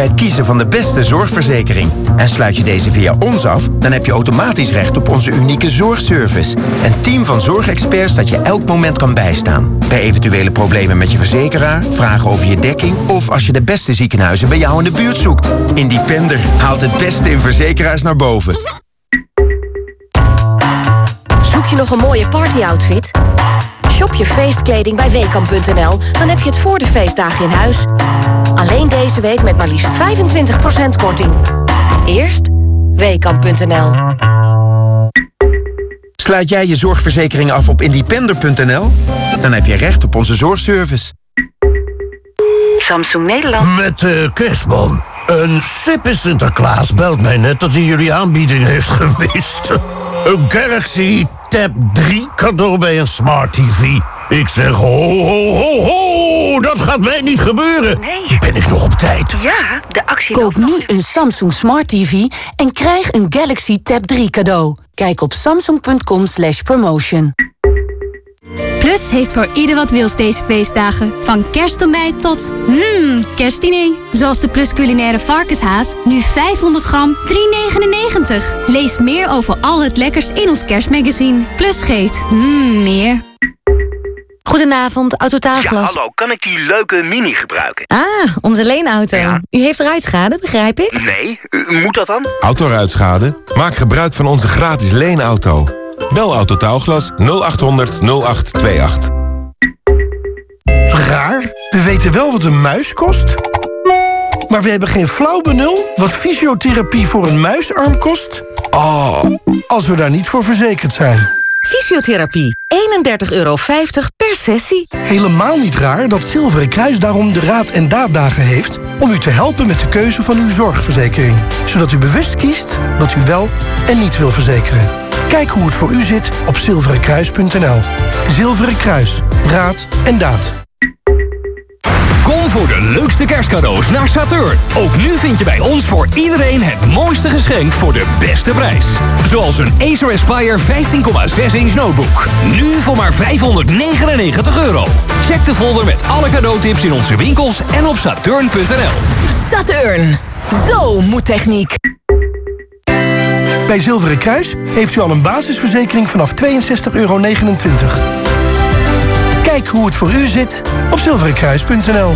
bij het kiezen van de beste zorgverzekering. En sluit je deze via ons af, dan heb je automatisch recht op onze unieke zorgservice. Een team van zorgexperts dat je elk moment kan bijstaan. Bij eventuele problemen met je verzekeraar, vragen over je dekking... of als je de beste ziekenhuizen bij jou in de buurt zoekt. Independer haalt het beste in verzekeraars naar boven. Zoek je nog een mooie partyoutfit? Shop je feestkleding bij Weekamp.nl, dan heb je het voor de feestdagen in huis. Alleen deze week met maar liefst 25% korting. Eerst Weekamp.nl. Sluit jij je zorgverzekering af op independer.nl? Dan heb je recht op onze zorgservice. Samsung Nederland. Met uh, kerstman. Een sippe Sinterklaas belt mij net dat hij jullie aanbieding heeft gemist. Een Galaxy Tab 3 cadeau bij een Smart TV. Ik zeg ho, ho, ho, ho, dat gaat mij niet gebeuren. Nee. Ben ik nog op tijd? Ja, de actie Koop nu een Samsung Smart TV en krijg een Galaxy Tab 3 cadeau. Kijk op samsung.com slash promotion. Plus heeft voor ieder wat wils deze feestdagen. Van kerstontbijt tot mmm, kerstdiner. Zoals de Plus culinaire varkenshaas, nu 500 gram, 3,99. Lees meer over al het lekkers in ons kerstmagazine. Plus geeft mmm, meer. Goedenavond, Autotaalglas. Ja, hallo, kan ik die leuke Mini gebruiken? Ah, onze leenauto. Ja. U heeft ruitschade, begrijp ik? Nee, u- moet dat dan? Autoruitschade? Maak gebruik van onze gratis leenauto. Bel Autotaalglas 0800 0828. Raar, we weten wel wat een muis kost... maar we hebben geen flauw benul wat fysiotherapie voor een muisarm kost... Oh, als we daar niet voor verzekerd zijn. Fysiotherapie, 31,50 euro per sessie. Helemaal niet raar dat Zilveren Kruis daarom de Raad en Daaddagen heeft... om u te helpen met de keuze van uw zorgverzekering. Zodat u bewust kiest wat u wel en niet wil verzekeren. Kijk hoe het voor u zit op zilverenkruis.nl. Zilveren Kruis, Raad en Daad. Kom voor de leukste kerstcadeaus naar Saturn. Ook nu vind je bij ons voor iedereen het mooiste geschenk voor de beste prijs. Zoals een Acer Aspire 15,6 inch notebook. Nu voor maar 599 euro. Check de folder met alle cadeautips in onze winkels en op saturn.nl. Saturn. Zo moet techniek. Bij Zilveren Kruis heeft u al een basisverzekering vanaf 62,29 euro. Kijk hoe het voor u zit op zilverenkruis.nl.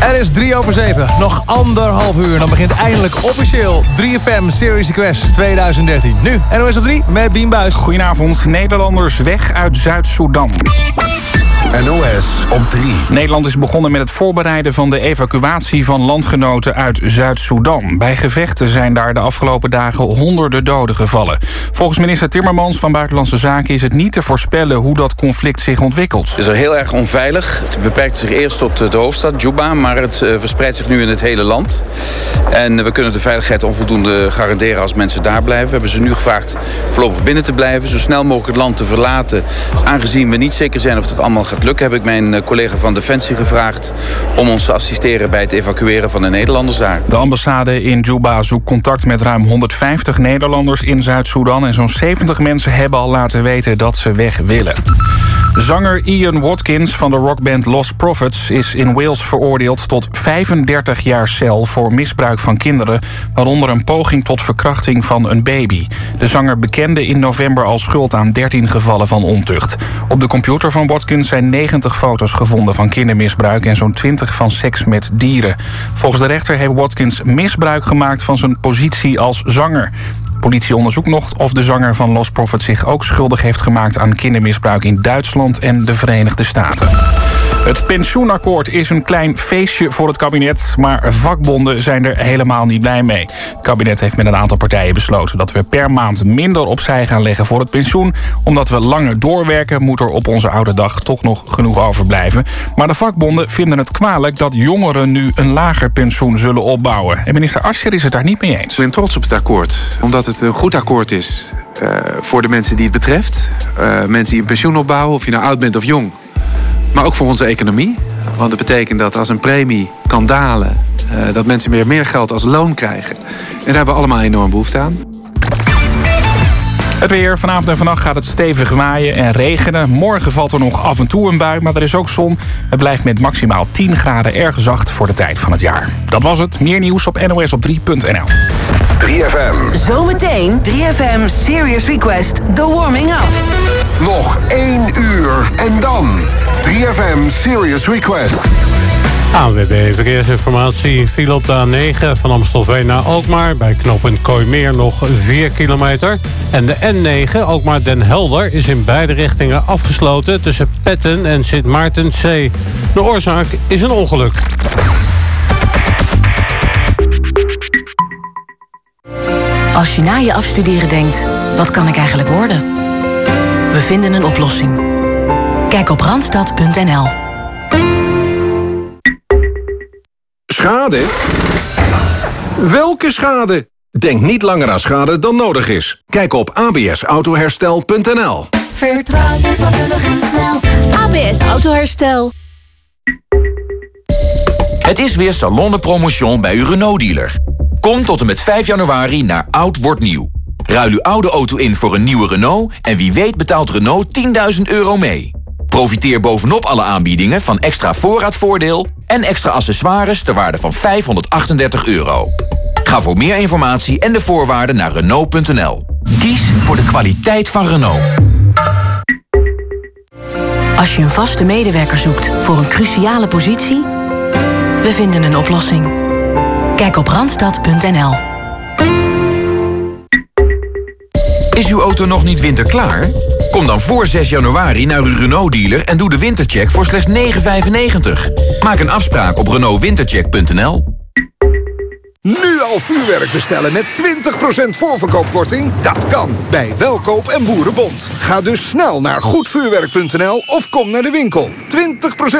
Er is 3 over 7. Nog anderhalf uur. Dan begint eindelijk officieel 3FM Series Quest 2013. Nu, NOS op 3 met Bien Buis. Goedenavond. Nederlanders weg uit Zuid-Soedan. NOS op 3. Nederland is begonnen met het voorbereiden van de evacuatie van landgenoten uit Zuid-Soedan. Bij gevechten zijn daar de afgelopen dagen honderden doden gevallen. Volgens minister Timmermans van Buitenlandse Zaken is het niet te voorspellen hoe dat conflict zich ontwikkelt. Het is er heel erg onveilig. Het beperkt zich eerst tot de hoofdstad, Juba, maar het eh, verspreidt zich nu in het hele land. En we kunnen de veiligheid onvoldoende garanderen als mensen daar blijven. We hebben ze nu gevraagd voorlopig binnen te blijven, zo snel mogelijk het land te verlaten. Aangezien we niet zeker zijn of dat allemaal gaat lukken, heb ik mijn eh, collega van Defensie gevraagd om ons te assisteren bij het evacueren van de Nederlanders daar. De ambassade in Juba zoekt contact met ruim 150 Nederlanders in Zuid-Soedan. En zo'n 70 mensen hebben al laten weten dat ze weg willen. Zanger Ian Watkins van de rockband Lost Prophets is in Wales veroordeeld tot 35 jaar cel voor misbruik van kinderen, waaronder een poging tot verkrachting van een baby. De zanger bekende in november al schuld aan 13 gevallen van ontucht. Op de computer van Watkins zijn 90 foto's gevonden van kindermisbruik en zo'n 20 van seks met dieren. Volgens de rechter heeft Watkins misbruik gemaakt van zijn positie als zanger. Politie onderzoekt nog of de zanger van Lost Prophets zich ook schuldig heeft gemaakt aan kindermisbruik in Duitsland en de Verenigde Staten. Het pensioenakkoord is een klein feestje voor het kabinet, maar vakbonden zijn er helemaal niet blij mee. Het kabinet heeft met een aantal partijen besloten dat we per maand minder opzij gaan leggen voor het pensioen. Omdat we langer doorwerken, moet er op onze oude dag toch nog genoeg overblijven. Maar de vakbonden vinden het kwalijk dat jongeren nu een lager pensioen zullen opbouwen. En minister Ascher is het daar niet mee eens. Ik ben trots op het akkoord, omdat het een goed akkoord is eh, voor de mensen die het betreft. Eh, mensen die een pensioen opbouwen, of je nou oud bent of jong. Maar ook voor onze economie. Want dat betekent dat als een premie kan dalen, eh, dat mensen meer, meer geld als loon krijgen. En daar hebben we allemaal enorm behoefte aan. Het weer. Vanavond en vannacht gaat het stevig waaien en regenen. Morgen valt er nog af en toe een bui, maar er is ook zon. Het blijft met maximaal 10 graden erg zacht voor de tijd van het jaar. Dat was het. Meer nieuws op nosop3.nl. 3FM. Zometeen 3FM Serious Request The Warming Up. Nog één uur en dan 3FM Serious Request. ANWB Verkeersinformatie viel op de A9 van Amstelveen naar Alkmaar... bij knooppunt Kooimeer nog 4 kilometer. En de N9, Alkmaar Den Helder, is in beide richtingen afgesloten... tussen Petten en Sint Maartenzee. De oorzaak is een ongeluk. Als je na je afstuderen denkt, wat kan ik eigenlijk worden? We vinden een oplossing. Kijk op randstad.nl. Schade? Welke schade? Denk niet langer aan schade dan nodig is. Kijk op absautoherstel.nl. Vertrouw je vakkundig en snel. ABS Autoherstel. Het is weer Salon de Promotion bij uw Renault-dealer. Kom tot en met 5 januari naar Oud Wordt Nieuw. Ruil uw oude auto in voor een nieuwe Renault... en wie weet betaalt Renault 10.000 euro mee. Profiteer bovenop alle aanbiedingen van extra voorraadvoordeel... en extra accessoires ter waarde van 538 euro. Ga voor meer informatie en de voorwaarden naar Renault.nl. Kies voor de kwaliteit van Renault. Als je een vaste medewerker zoekt voor een cruciale positie... we vinden een oplossing. Kijk op randstad.nl. Is uw auto nog niet winterklaar? Kom dan voor 6 januari naar uw Renault-dealer en doe de wintercheck voor slechts 9,95. Maak een afspraak op renaultwintercheck.nl. Nu al vuurwerk bestellen met 20% voorverkoopkorting? Dat kan bij Welkoop en Boerenbond. Ga dus snel naar goedvuurwerk.nl of kom naar de winkel. 20%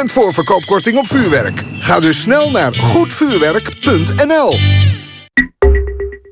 voorverkoopkorting op vuurwerk. Ga dus snel naar goedvuurwerk.nl.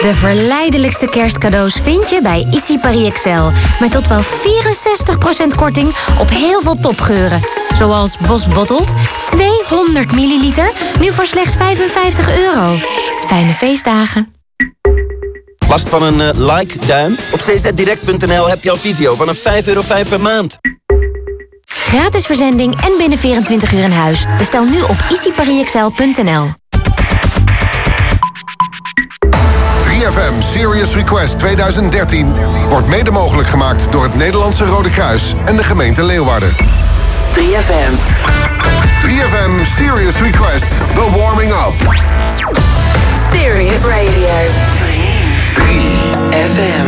De verleidelijkste kerstcadeaus vind je bij Issy Paris Excel. Met tot wel 64% korting op heel veel topgeuren. Zoals Bos Bottled, 200 milliliter, nu voor slechts 55 euro. Fijne feestdagen. Last van een eh, like-duim? Op czdirect.nl heb je al visio vanaf 5,5 euro per maand. Gratis verzending en binnen 24 uur in huis. Bestel nu op easyparisexcel.nl. 3FM Serious Request 2013 wordt mede mogelijk gemaakt door het Nederlandse Rode Kruis en de gemeente Leeuwarden. 3FM. 3FM Serious Request, The Warming Up. Serious Radio. 3FM.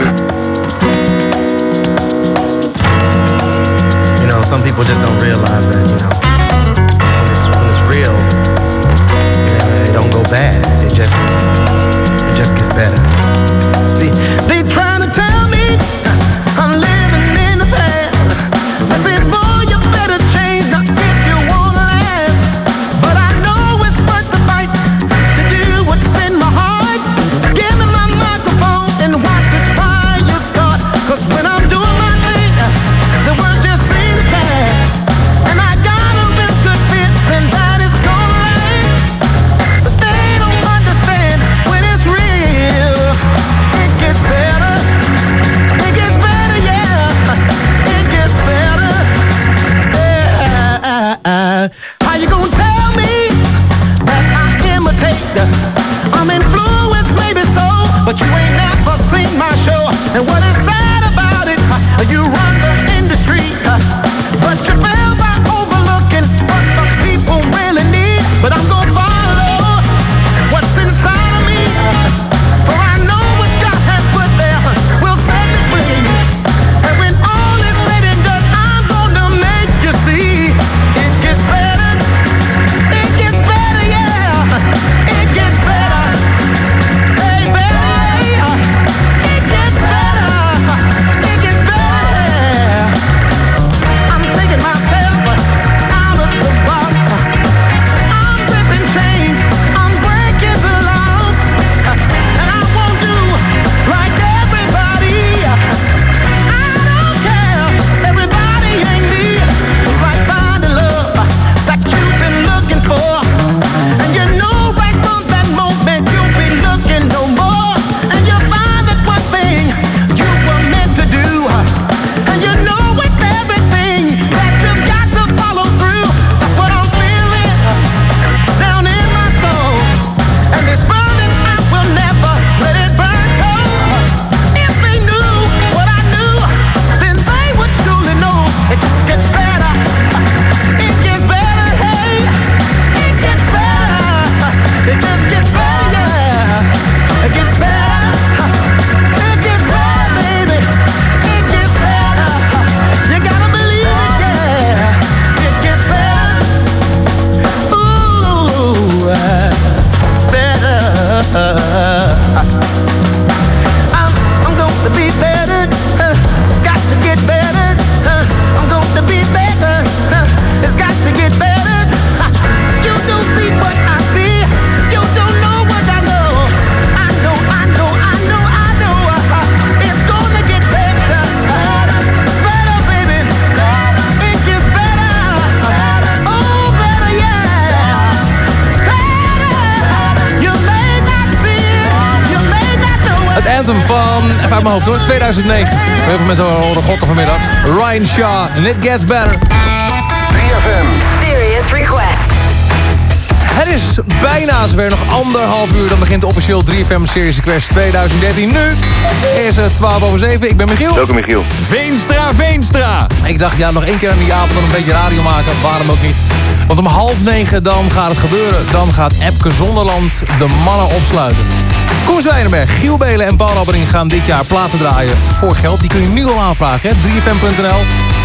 You know, some people just don't realize that, you know, even uit mijn hoofd hoor, 2009. Heel veel mensen horen gokken vanmiddag. Ryan Shaw, and it gets better. 3FM. Serious request. Het is bijna zover, nog anderhalf uur. Dan begint officieel 3FM Series Request 2013. Nu is het 12 over 7. Ik ben Michiel. Welkom Michiel. Veenstra, Veenstra. Ik dacht, ja, nog één keer aan die avond een beetje radio maken. Waarom ook niet? Want om half negen dan gaat het gebeuren. Dan gaat Epke Zonderland de mannen opsluiten. Koen Zwijnenberg, Giel Belen en Paul gaan dit jaar platen draaien voor geld. Die kun je nu al aanvragen, hè? 3fm.nl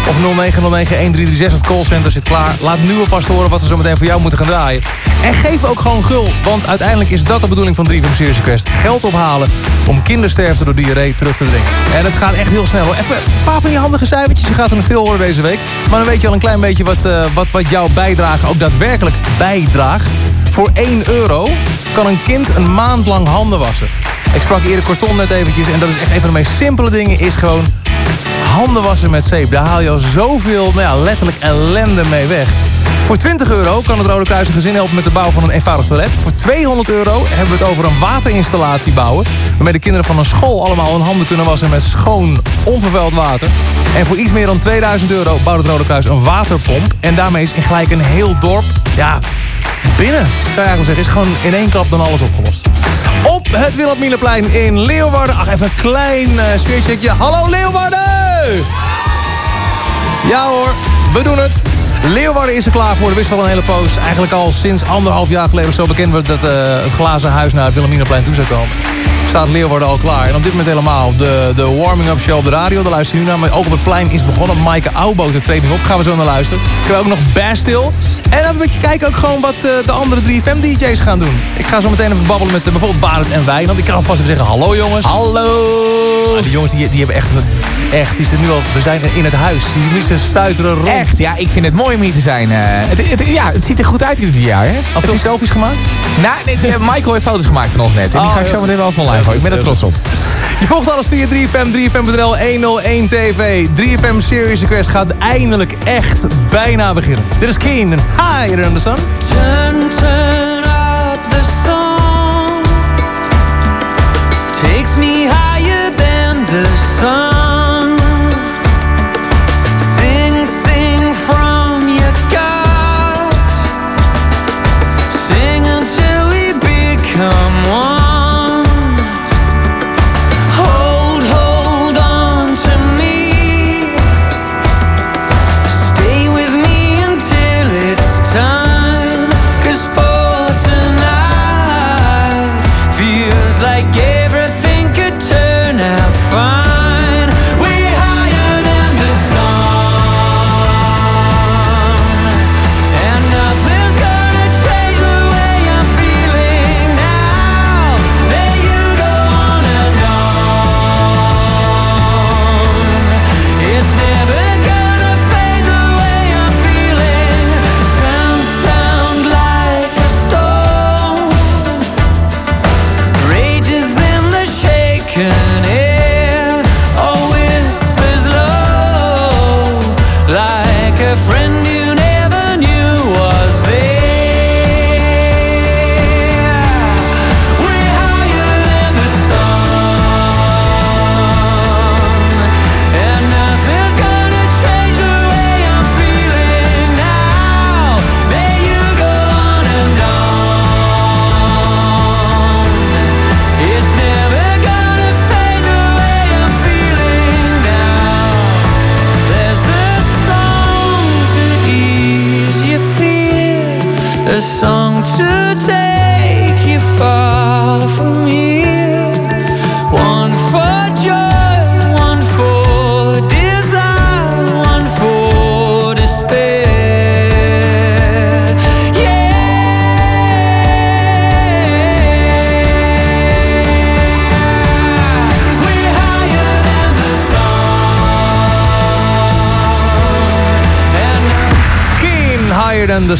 of 0909-1336. Het callcenter zit klaar. Laat nu alvast horen wat ze zo meteen voor jou moeten gaan draaien. En geef ook gewoon gul, want uiteindelijk is dat de bedoeling van 3FM Series Request. Geld ophalen om kindersterfte door diarree terug te dringen. En het gaat echt heel snel. Even een paar van die handige cijfertjes. Je gaat er nog veel horen deze week. Maar dan weet je al een klein beetje wat, eh, wat, wat jouw bijdrage ook daadwerkelijk bijdraagt. Voor 1 euro kan een kind een maand lang handen wassen. Ik sprak eerder Korton net eventjes en dat is echt een van de meest simpele dingen. Is gewoon handen wassen met zeep. Daar haal je al zoveel, nou ja, letterlijk ellende mee weg. Voor 20 euro kan het Rode Kruis een gezin helpen met de bouw van een eenvoudig toilet. Voor 200 euro hebben we het over een waterinstallatie bouwen. Waarmee de kinderen van een school allemaal hun handen kunnen wassen met schoon, onvervuild water. En voor iets meer dan 2000 euro bouwt het Rode Kruis een waterpomp. En daarmee is in gelijk een heel dorp, ja, binnen, zou je eigenlijk zeggen. Is gewoon in één klap dan alles opgelost. Op het Wilhelminaplein in Leeuwarden. Ach, even een klein uh, sfeercheckje. Hallo Leeuwarden! Ja hoor, we doen het. Leeuwarden is er klaar voor. Er wist al een hele poos. Eigenlijk al sinds anderhalf jaar geleden zo bekend werd dat uh, het glazen huis naar het Wilhelminaplein toe zou komen. Staat Leeuwarden al klaar. En op dit moment helemaal de, de warming-up show op de radio. Daar luister je nu naar. Maar ook op het plein is begonnen. Maaike Auwboot de training op. Gaan we zo naar luisteren. Ik heb ook nog Bastille. En dan een beetje kijken ook gewoon wat uh, de andere 3FM DJ's gaan doen. Ik ga zo meteen even babbelen met uh, bijvoorbeeld Barend en Wijnand. Ik kan alvast even zeggen hallo jongens. Hallo. Ah, die jongens die, die hebben echt... Echt, die zitten nu al... We zijn in het huis. Die moeten stuiteren rond. Echt, ja. Ik vind het mooi om hier te zijn. Uh, het, het, ja, het ziet er goed uit dit jaar, hè. Al veel is... selfies gemaakt? Nou, nee, Michael heeft foto's gemaakt van ons net. En die Oh, ga ik zo meteen wel van online gooien. Ik ben er trots op. Je volgt alles via 3FM, 3FM.nl, 101 TV. 3FM Series Request gaat eindelijk echt bijna beginnen. Dit is Keen en Higher in the Sun. Turn, turn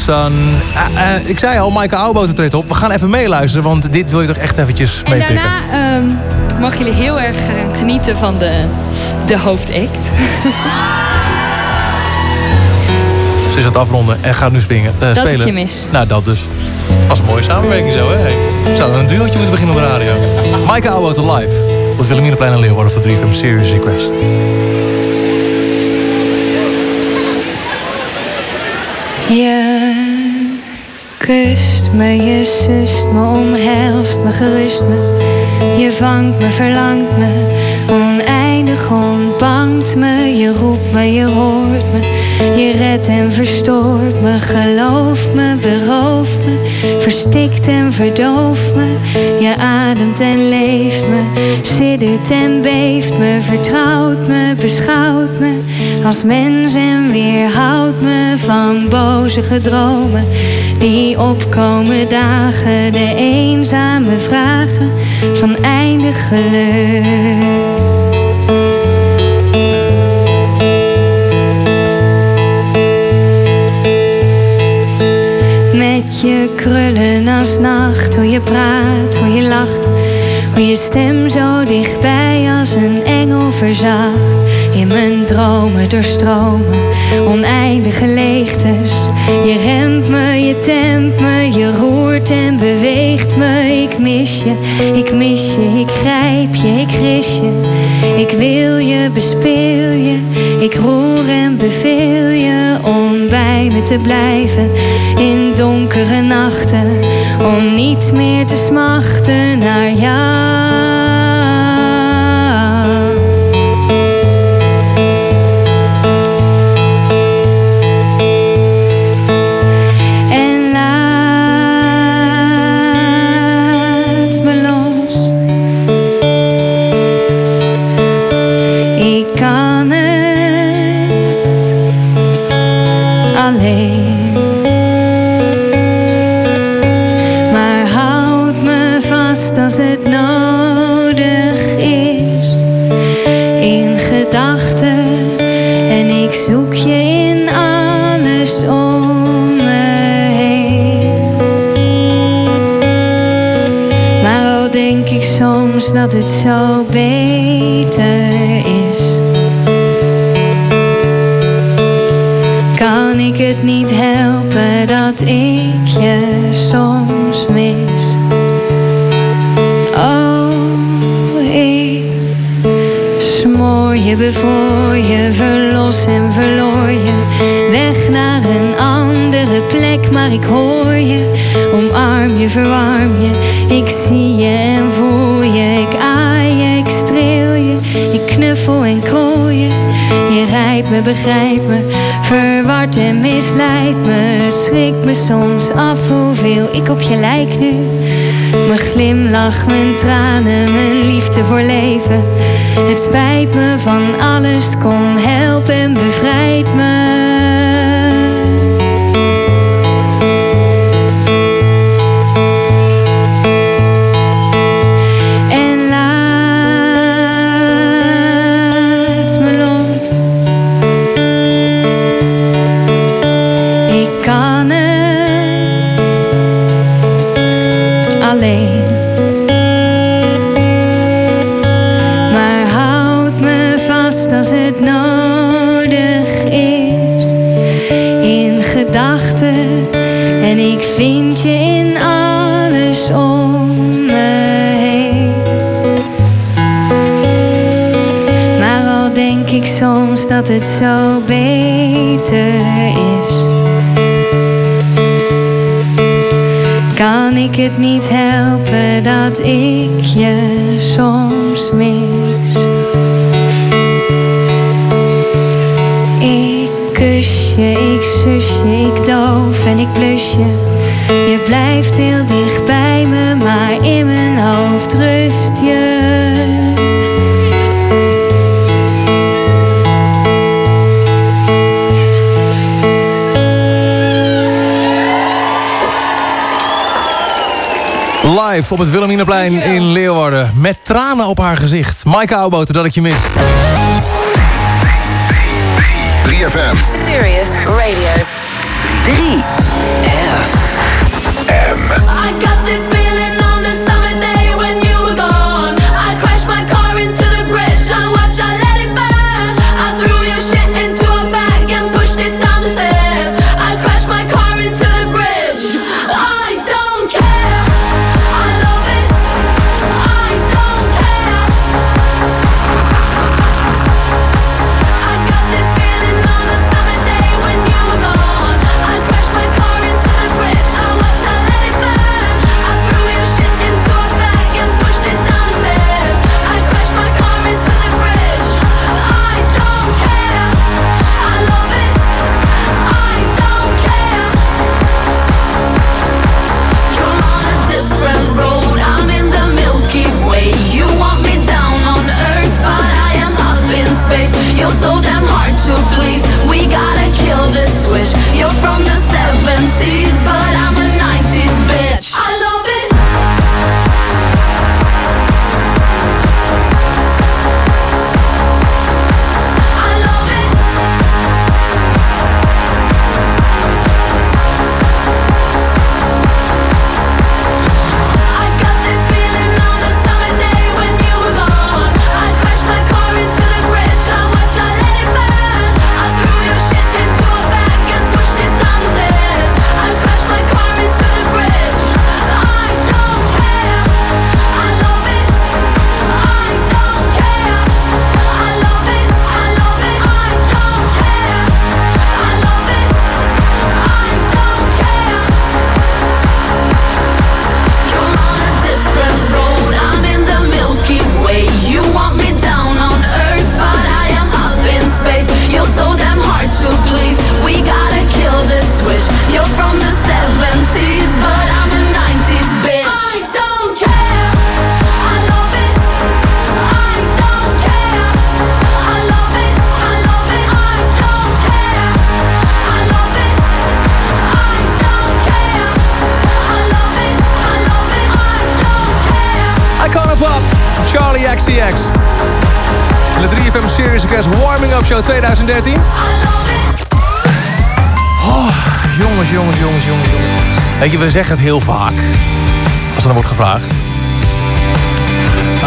Sun. Eh, eh, ik zei al, Maaike Auwboot treedt op. We gaan even meeluisteren, want dit wil je toch echt eventjes En meepikken. daarna ehm mogen jullie heel erg gaan genieten van de, de hoofdact. Ze is aan het afronden en gaat nu springen, eh, Dat spelen. ik je mis. Nou, dat dus. Was een mooie samenwerking zo, hè? We zouden een duootje moeten beginnen op de radio. Maaike Auwboot live. op het Wilhelminaplein in Leeuwarden voor 3FM Serious Request. Kust me, je sust me, omhelst me, gerust me. Je vangt me, verlangt me, me. Je roept me, je hoort me, je redt en verstoort me. Gelooft me, berooft me, verstikt en verdooft me. Je ademt en leeft me, siddert en beeft me. Vertrouwt me, beschouwt me als mens en weerhoudt me van boze gedromen. Die opkomen dagen, de eenzame vragen van eindig geluk. Krullen als nacht, hoe je praat, hoe je lacht. Hoe je stem zo dichtbij als een engel verzacht. In mijn dromen doorstromen, oneindige leegtes. Je remt me, je tempt me, je roert en beweegt me. Ik mis je, ik mis je, ik grijp je, ik gris je. Ik wil je, bespeel je, ik roer en beveel je bij te blijven in donkere nachten. Om niet meer te smachten naar jou. Plek, maar ik hoor je. Omarm je, verwarm je. Ik zie je en voel je. Ik aai je, ik streel je. Ik knuffel en krooi je. Je rijdt me, begrijpt me. Verward en misleidt me. Schrikt me soms af hoeveel ik op je lijk nu. Mijn glimlach, mijn tranen, mijn liefde voor leven. Het spijt me van alles, kom help en bevrijd me. Live op het Wilhelminaplein in Leeuwarden. Met tranen op haar gezicht. Maaike Auwboten, dat ik je mis. 3FM. Serious Radio. 3 Weet je, we zeggen het heel vaak. Als er dan wordt gevraagd.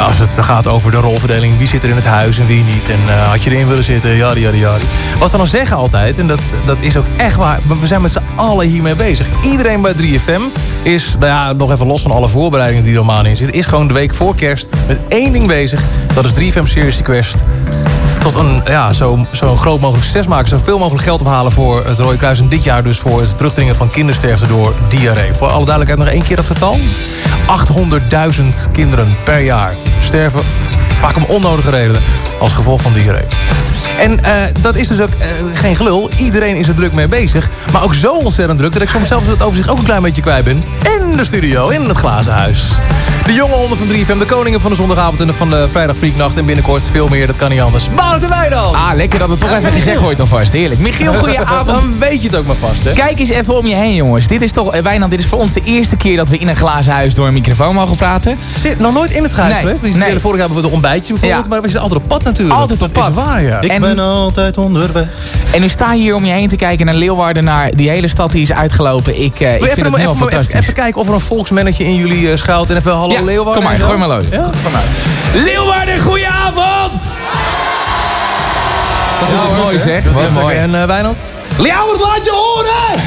Als het gaat over de rolverdeling, wie zit er in het huis en wie niet. En eh, had je erin willen zitten, jari, jari, jari. Wat we dan zeggen altijd, en dat, dat is ook echt waar... we zijn met z'n allen hiermee bezig. Iedereen bij 3FM is, nou ja, nog even los van alle voorbereidingen die er allemaal in zitten... is gewoon de week voor kerst met één ding bezig. Dat is 3FM Series Request tot een ja, zo, zo groot mogelijk succes maken. Zoveel mogelijk geld ophalen voor het Rode Kruis. En dit jaar dus voor het terugdringen van kindersterfte door diarree. Voor alle duidelijkheid nog één keer dat getal. 800.000 kinderen per jaar sterven vaak om onnodige redenen als gevolg van diarree. En eh, dat is dus ook eh, geen gelul. Iedereen is er druk mee bezig. Maar ook zo ontzettend druk dat ik soms zelfs het overzicht ook een klein beetje kwijt ben. In de studio, in het glazen huis. De jonge honden van 3FM, de koningen van de zondagavond en de van de vrijdag freaknacht. En binnenkort veel meer, dat kan niet anders. Bout de Weidel! Ah, lekker dat het toch even gezegd wordt alvast. Heerlijk. Michiel, goedenavond. Dan weet je het ook maar vast, hè? Kijk eens even om je heen, jongens. Dit is toch, eh, Wijnand, dit is voor ons de eerste keer dat we in een glazen huis door een microfoon mogen praten. Zit nog nooit in het huis Nee, vorig jaar hebben we een ontbijtje bijvoorbeeld. Ja. Maar we zitten altijd op pad natuurlijk. Altijd op Dat pad. is waar, ja. Ik ben altijd onderweg. En nu sta je hier om je heen te kijken naar Leeuwarden, naar die hele stad die is uitgelopen. Ik, eh, ik vind het heel even, fantastisch. even kijken of er een volksmannetje in jullie eh, schuilt. En even hallo Ja, Leeuwarden. kom maar, gooi maar los. Ja? Kom maar. Leeuwarden, goedenavond! Dat doet het mooi zeg. Wat mooi. En uh, Wijnand? Leeuwarden, laat je horen!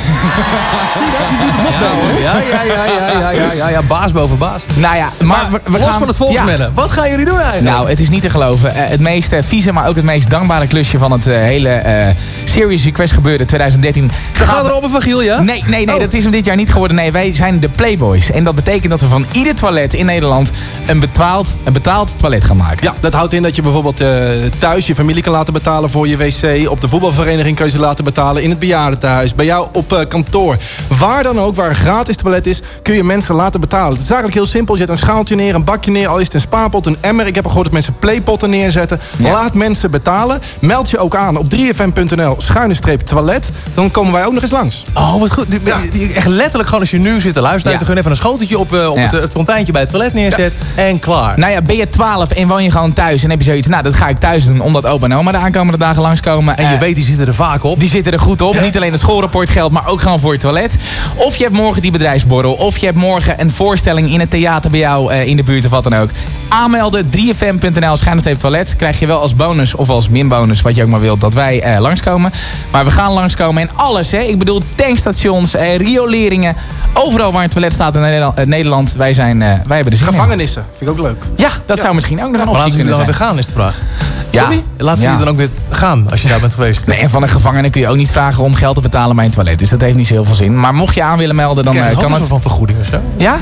Zie je dat? Die doet het nog beter. Ja, ja, ja, ja, ja, ja, ja, ja, baas boven baas. Nou ja, maar, we, we los gaan... van het volksmannen. Ja. Wat gaan jullie doen eigenlijk? Nou, het is niet te geloven. Eh, het meest eh, vieze, maar ook het meest dankbare klusje van het eh, hele eh Serious Request gebeuren 2013. Ze gaan Robben van Giel, ja? Nee, nee, nee, Oh. dat is hem dit jaar niet geworden. Nee, wij zijn de Playboys. En dat betekent dat we van ieder toilet in Nederland een betaald, een betaald toilet gaan maken. Ja, dat houdt in dat je bijvoorbeeld eh, thuis je familie kan laten betalen voor je wc. Op de voetbalvereniging kan je ze laten betalen. In het bejaardentehuis. Bij jou op eh, kantoor. Waar dan ook, waar een gratis toilet is, kun je mensen laten betalen. Het is eigenlijk heel simpel. Je zet een schaaltje neer, een bakje neer. Al is het een spaarpot, een emmer. Ik heb al gehoord dat mensen playpotten neerzetten. Laat mensen betalen. Meld je ook aan op 3fm.nl schuine streep toilet. Dan komen wij ook nog eens langs. Oh, wat goed. Die- die- Echt letterlijk gewoon als je nu zit te luisteren... Ja. gewoon even een schoteltje op, eh, op Ja. het, het fonteintje bij het toilet neerzet. En klaar. Nou ja, ben je 12 en woon je gewoon thuis en heb je zoiets... Nou, dat ga ik thuis doen omdat opa en oma de aankomende dagen langskomen. En je Eh, weet, die zitten er vaak op. Die zitten er goed op. Niet alleen het schoolrapport geldt, maar ook gewoon voor je toilet. Of je hebt morgen die bedrijfsborrel. Of je hebt morgen een voorstelling in het theater bij jou eh, in de buurt of wat dan ook. Aanmelden 3fm.nl schuine toilet. Krijg je wel als bonus of als minbonus, wat je ook maar wilt, dat wij eh, langskomen. Maar we gaan langskomen en alles, hè. Ik bedoel tankstations, eh, rioleringen. Overal waar een toilet staat in Nederland. Nederland wij, zijn, eh, wij hebben de zin in. Gevangenissen, vind ik ook leuk. Ja, dat zou misschien ook nog een laten optie jullie kunnen dan zijn. weer gaan, is de vraag. Ja. Sorry? Laten Ja. jullie dan ook weer gaan als je daar bent geweest. Nee, en van een gevangene kun je ook niet vragen om geld te betalen bij een toilet. Dus dat heeft niet zo heel veel zin. Maar mocht je aan willen melden, dan je eh, ook kan het. van vergoeding of zo? Ja?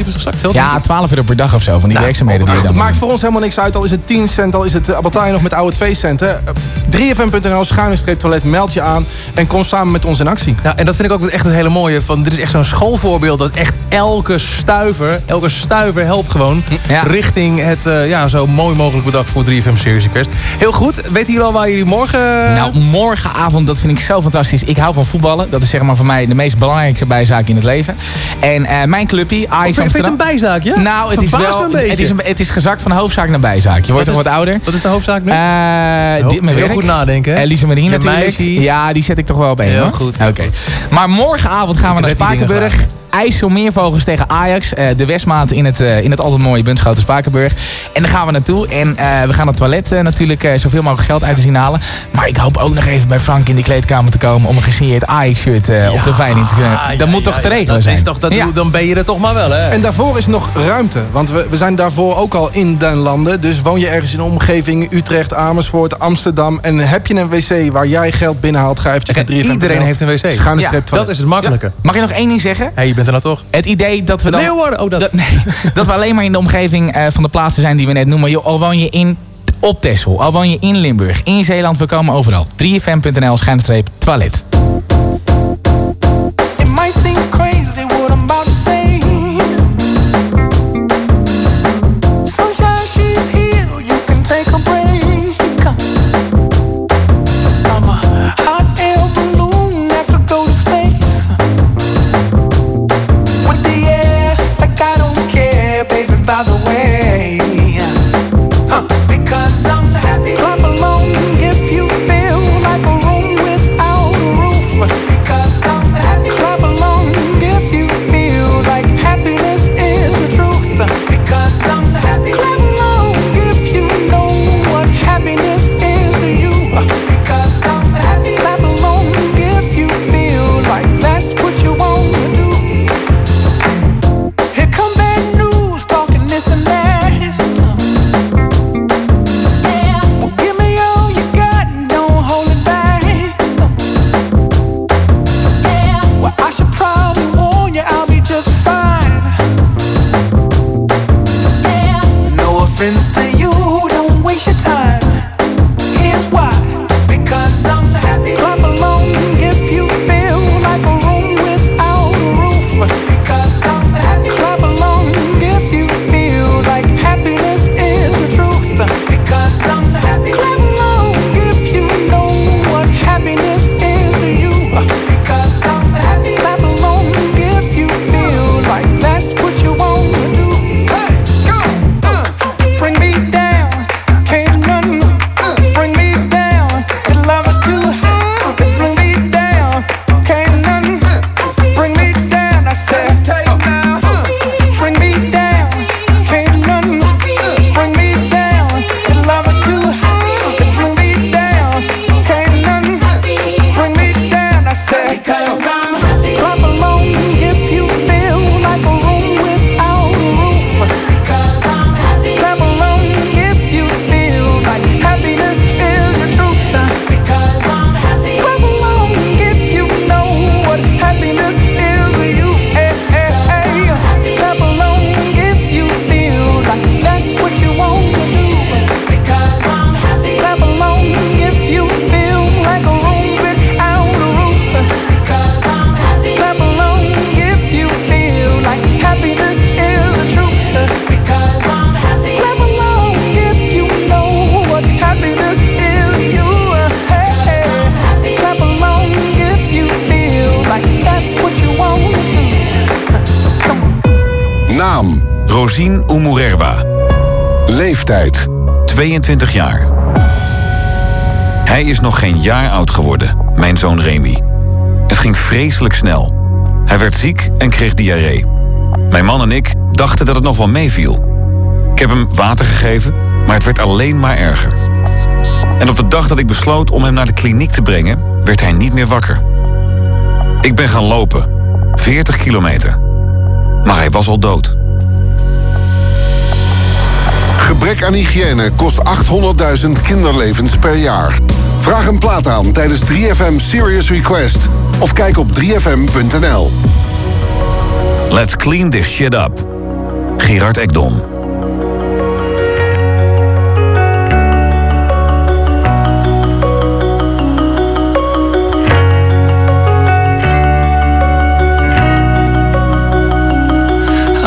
Ja, 12 euro per dag of zo van die werkzaamheden die je dan maakt voor ons helemaal niks uit. Al is het 10 cent, al is het uh, Albertijn nog met oude 2 centen. Uh, 3fm.nl, schuine streep toilet, meld je aan. En kom samen met ons in actie. Ja, en dat vind ik ook echt het hele mooie. Van, dit is echt zo'n schoolvoorbeeld dat echt elke stuiver, elke stuiver helpt gewoon richting het eh, ja, zo mooi mogelijk bedacht voor 3FM Series Request. Heel goed. Weten jullie al waar jullie morgen... Nou, morgenavond, dat vind ik zo fantastisch. Ik hou van voetballen. Dat is zeg maar voor mij de meest belangrijke bijzaak in het leven. En eh, mijn clubje, Ajax Vind je het Amsterdam... een bijzaakje? Nou, het is wel. Het is, een, het is gezakt van hoofdzaak naar bijzaak. Je wordt toch wat ouder. Wat is de hoofdzaak nu? Eh, Heel- dit, mijn heel werk. goed nadenken? Elise Marie Je natuurlijk. meisje. Ja, die zet ik toch wel op één. Heel hoor. goed. Oké. Maar morgenavond gaan we naar Spakenburg. IJsselmeervogels tegen Ajax. eh, de Westmaat in het, eh, in het altijd mooie Bunschoten Spakenburg. En daar gaan we naartoe. En eh, we gaan het toilet natuurlijk eh, zoveel mogelijk geld uit te zien halen. Maar ik hoop ook nog even bij Frank in die kleedkamer te komen... om een gesigneerd Ajax-shirt eh, op de veiling te kunnen. dat moet toch te regelen dat zijn? Is toch, dat, Ja. Dan ben je er toch maar wel, hè? En daarvoor is nog ruimte. Want we, we zijn daarvoor ook al in den landen. Dus woon je ergens in de omgeving Utrecht, Amersfoort, Amsterdam. En heb je een wc waar jij geld binnenhaalt, ga eventjes naar 3FM. Iedereen heeft een wc. Schuine Ja, dat is het makkelijke. Mag je nog één ding zeggen? Je bent er nou toch? Het idee dat we dan... Leeuwarden, oh dat. nee, dat we alleen maar in de omgeving eh, van de plaatsen zijn die we net noemen. Joh, al woon je in op Texel, al woon je in Limburg, in Zeeland, we komen overal. 3fm.nl, schuinstreep, toilet. Naam: Rosine Oumouerwa. Leeftijd: 22 jaar. Hij is nog geen jaar oud geworden, mijn zoon Remy. Het ging vreselijk snel. Hij werd ziek en kreeg diarree. Mijn man en ik dachten dat het nog wel meeviel. Ik heb hem water gegeven, maar het werd alleen maar erger. En op de dag dat ik besloot om hem naar de kliniek te brengen, werd hij niet meer wakker. Ik ben gaan lopen, 40 kilometer maar hij was al dood. Gebrek aan hygiëne kost 800.000 kinderlevens per jaar. Vraag een plaat aan tijdens 3FM Serious Request of kijk op 3fm.nl. Let's clean this shit up. Gerard Ekdom.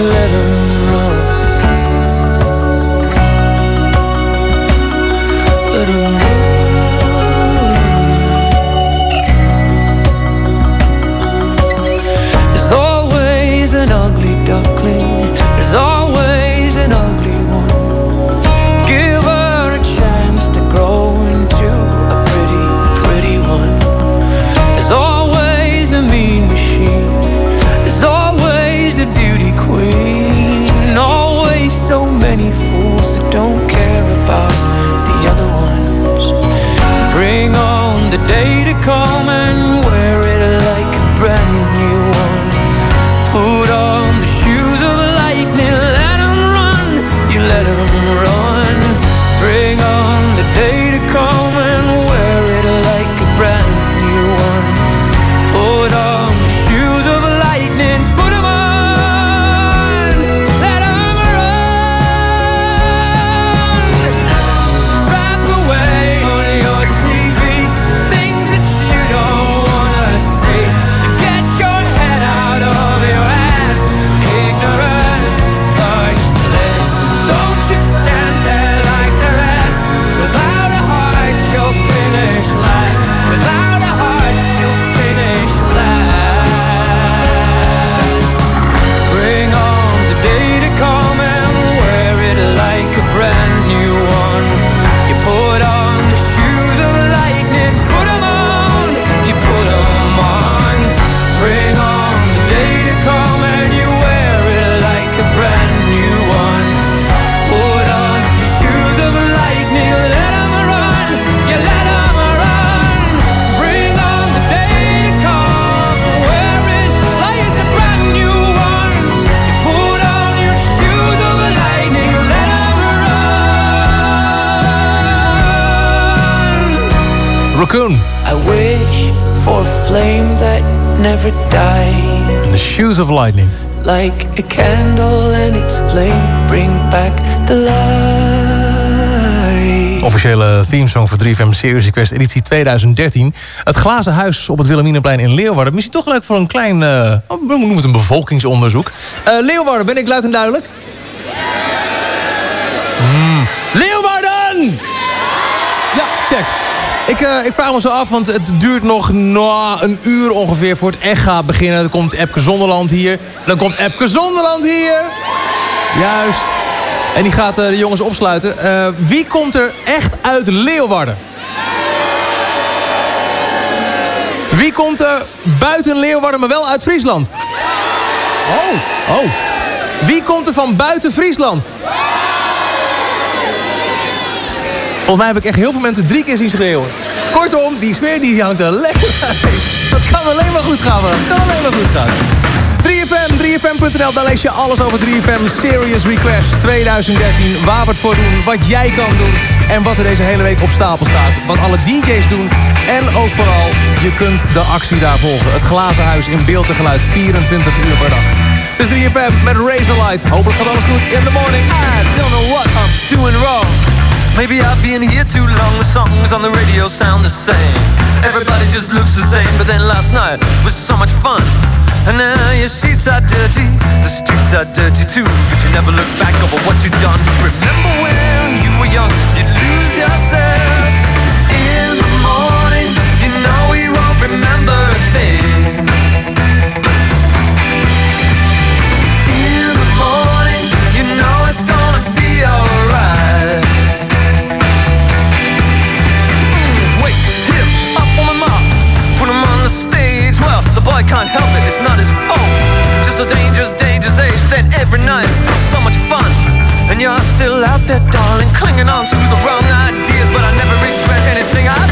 letter. Like a candle and its flame bring back the light. Officiële themesong voor 3FM Series Request editie 2013. Het Glazen Huis op het Wilhelminaplein in Leeuwarden. Misschien toch leuk voor een klein, eh, we noemen het een bevolkingsonderzoek. Eh, Leeuwarden, ben ik luid en duidelijk? Hmm. Leeuwarden! Ja, check. Ik, eh, ik vraag me zo af, want het duurt nog nou, een uur ongeveer voor het echt gaat beginnen. Dan komt Epke Zonderland hier. Dan komt Epke Zonderland hier. Juist. En die gaat eh, de jongens opsluiten. Eh, wie komt er echt uit Leeuwarden? Wie komt er buiten Leeuwarden, maar wel uit Friesland? Oh, oh. Wie komt er van buiten Friesland? Volgens mij heb ik echt heel veel mensen drie keer zien schreeuwen. Kortom, die sfeer die hangt er lekker bij. Dat kan alleen maar goed gaan, man. Dat kan alleen maar goed gaan. 3FM, 3FM.nl, daar lees je alles over 3FM Serious Request 2013. Waar we het voor doen, wat jij kan doen en wat er deze hele week op stapel staat. Wat alle DJ's doen en ook vooral, je kunt de actie daar volgen. Het glazen huis in beeld en geluid, 24 uur per dag. Het is 3FM met Razorlight. Hopelijk gaat alles goed in the morning. I don't know what I'm doing wrong. Maybe I've been here too long. The songs on the radio sound the same. Everybody just looks the same. But then last night was so much fun. And now your sheets are dirty, the streets are dirty too. But you never look back over what you've done. Remember when you were young, you'd lose yourself. And you're still out there, darling, clinging on to the wrong ideas. But I never regret anything I've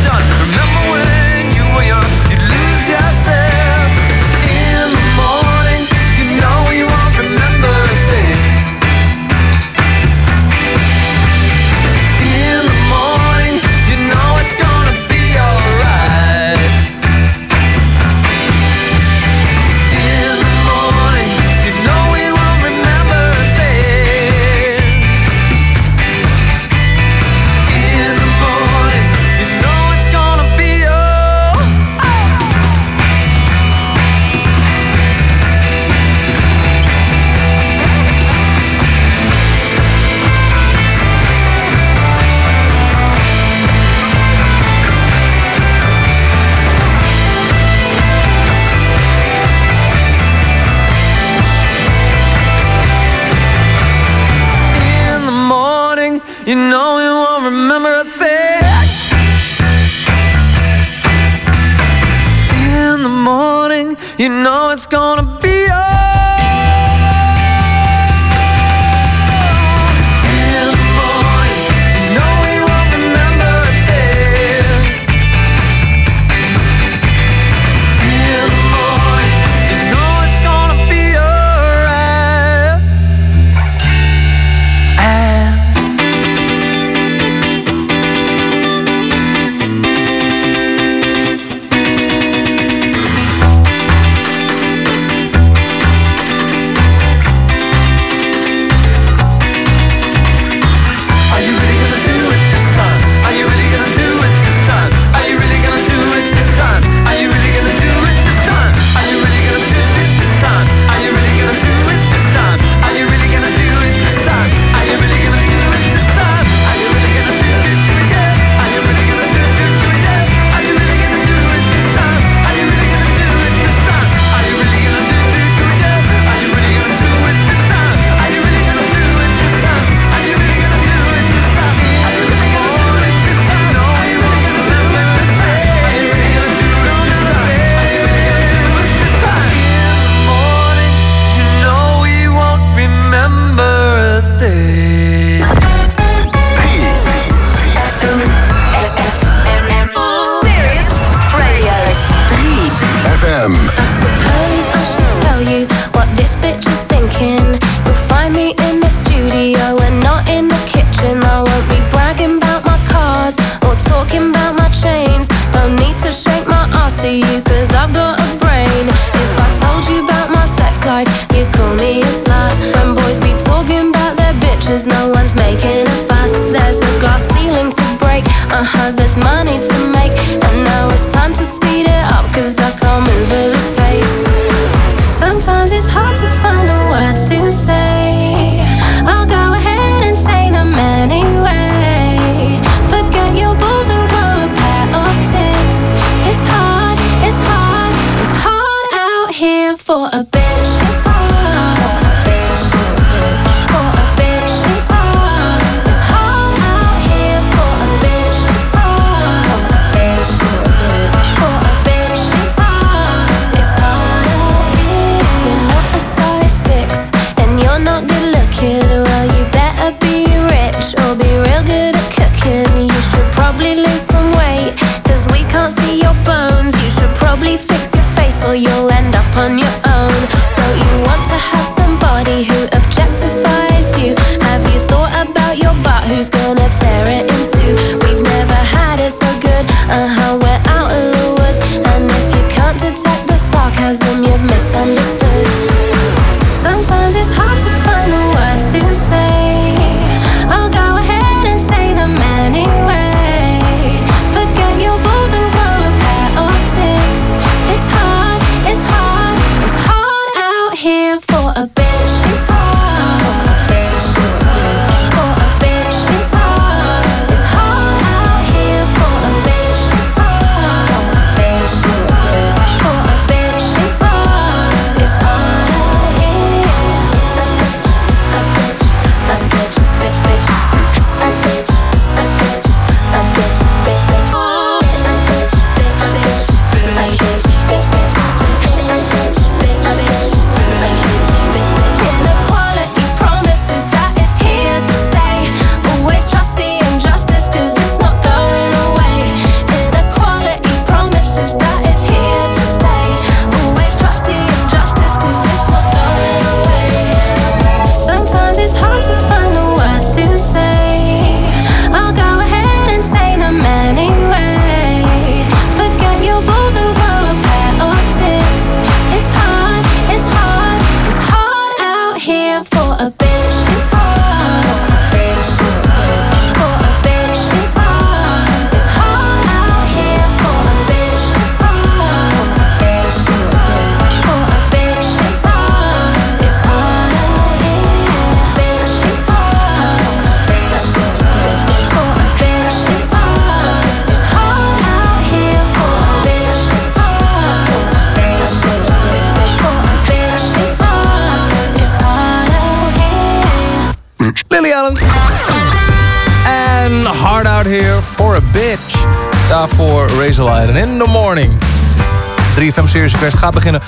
3FM Series Request gaat beginnen.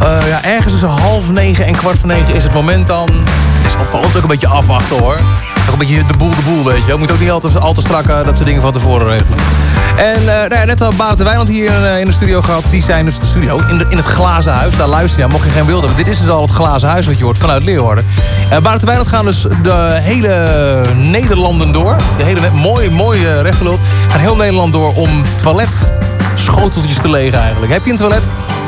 Eh, ja, ergens tussen half negen en kwart voor negen is het moment dan. Het is opvallend ook een beetje afwachten hoor. Toch een beetje de boel de boel, weet je. Moet ook niet altijd al te strak eh, dat soort dingen van tevoren regelen. En eh, nou net al Barend de Weiland hier in, de studio gehad. Die zijn dus de studio in, in het glazen huis. Daar luister je, mocht je geen beeld hebben. Dit is dus al het glazen huis wat je hoort vanuit Leeuwarden. Uh, Barend de Weiland gaan dus de hele Nederlanden door. De hele, mooi, mooi uh. Gaan heel Nederland door om toilet schoteltjes te legen eigenlijk. Heb je een toilet?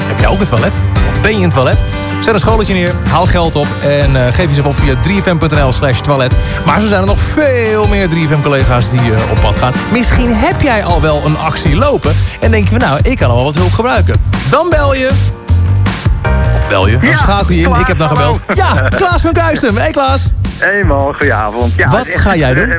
Heb jij ook een toilet? Of ben je het toilet? Zet een schooltje neer, haal geld op en uh, geef jezelf op via 3fm.nl slash toilet. Maar zo zijn er nog veel meer 3FM-collega's die uh, op pad gaan. Misschien heb jij al wel een actie lopen en denk je van nou, ik kan al wel wat hulp gebruiken. Dan bel je. Of bel je, dan Ja, schakel je in. Klaas, ik heb dan gebeld. Ja, Klaas van Kuistum. Hey Klaas. Eenmaal, goedenavond. Ja, Wat echt- ga jij doen? eh,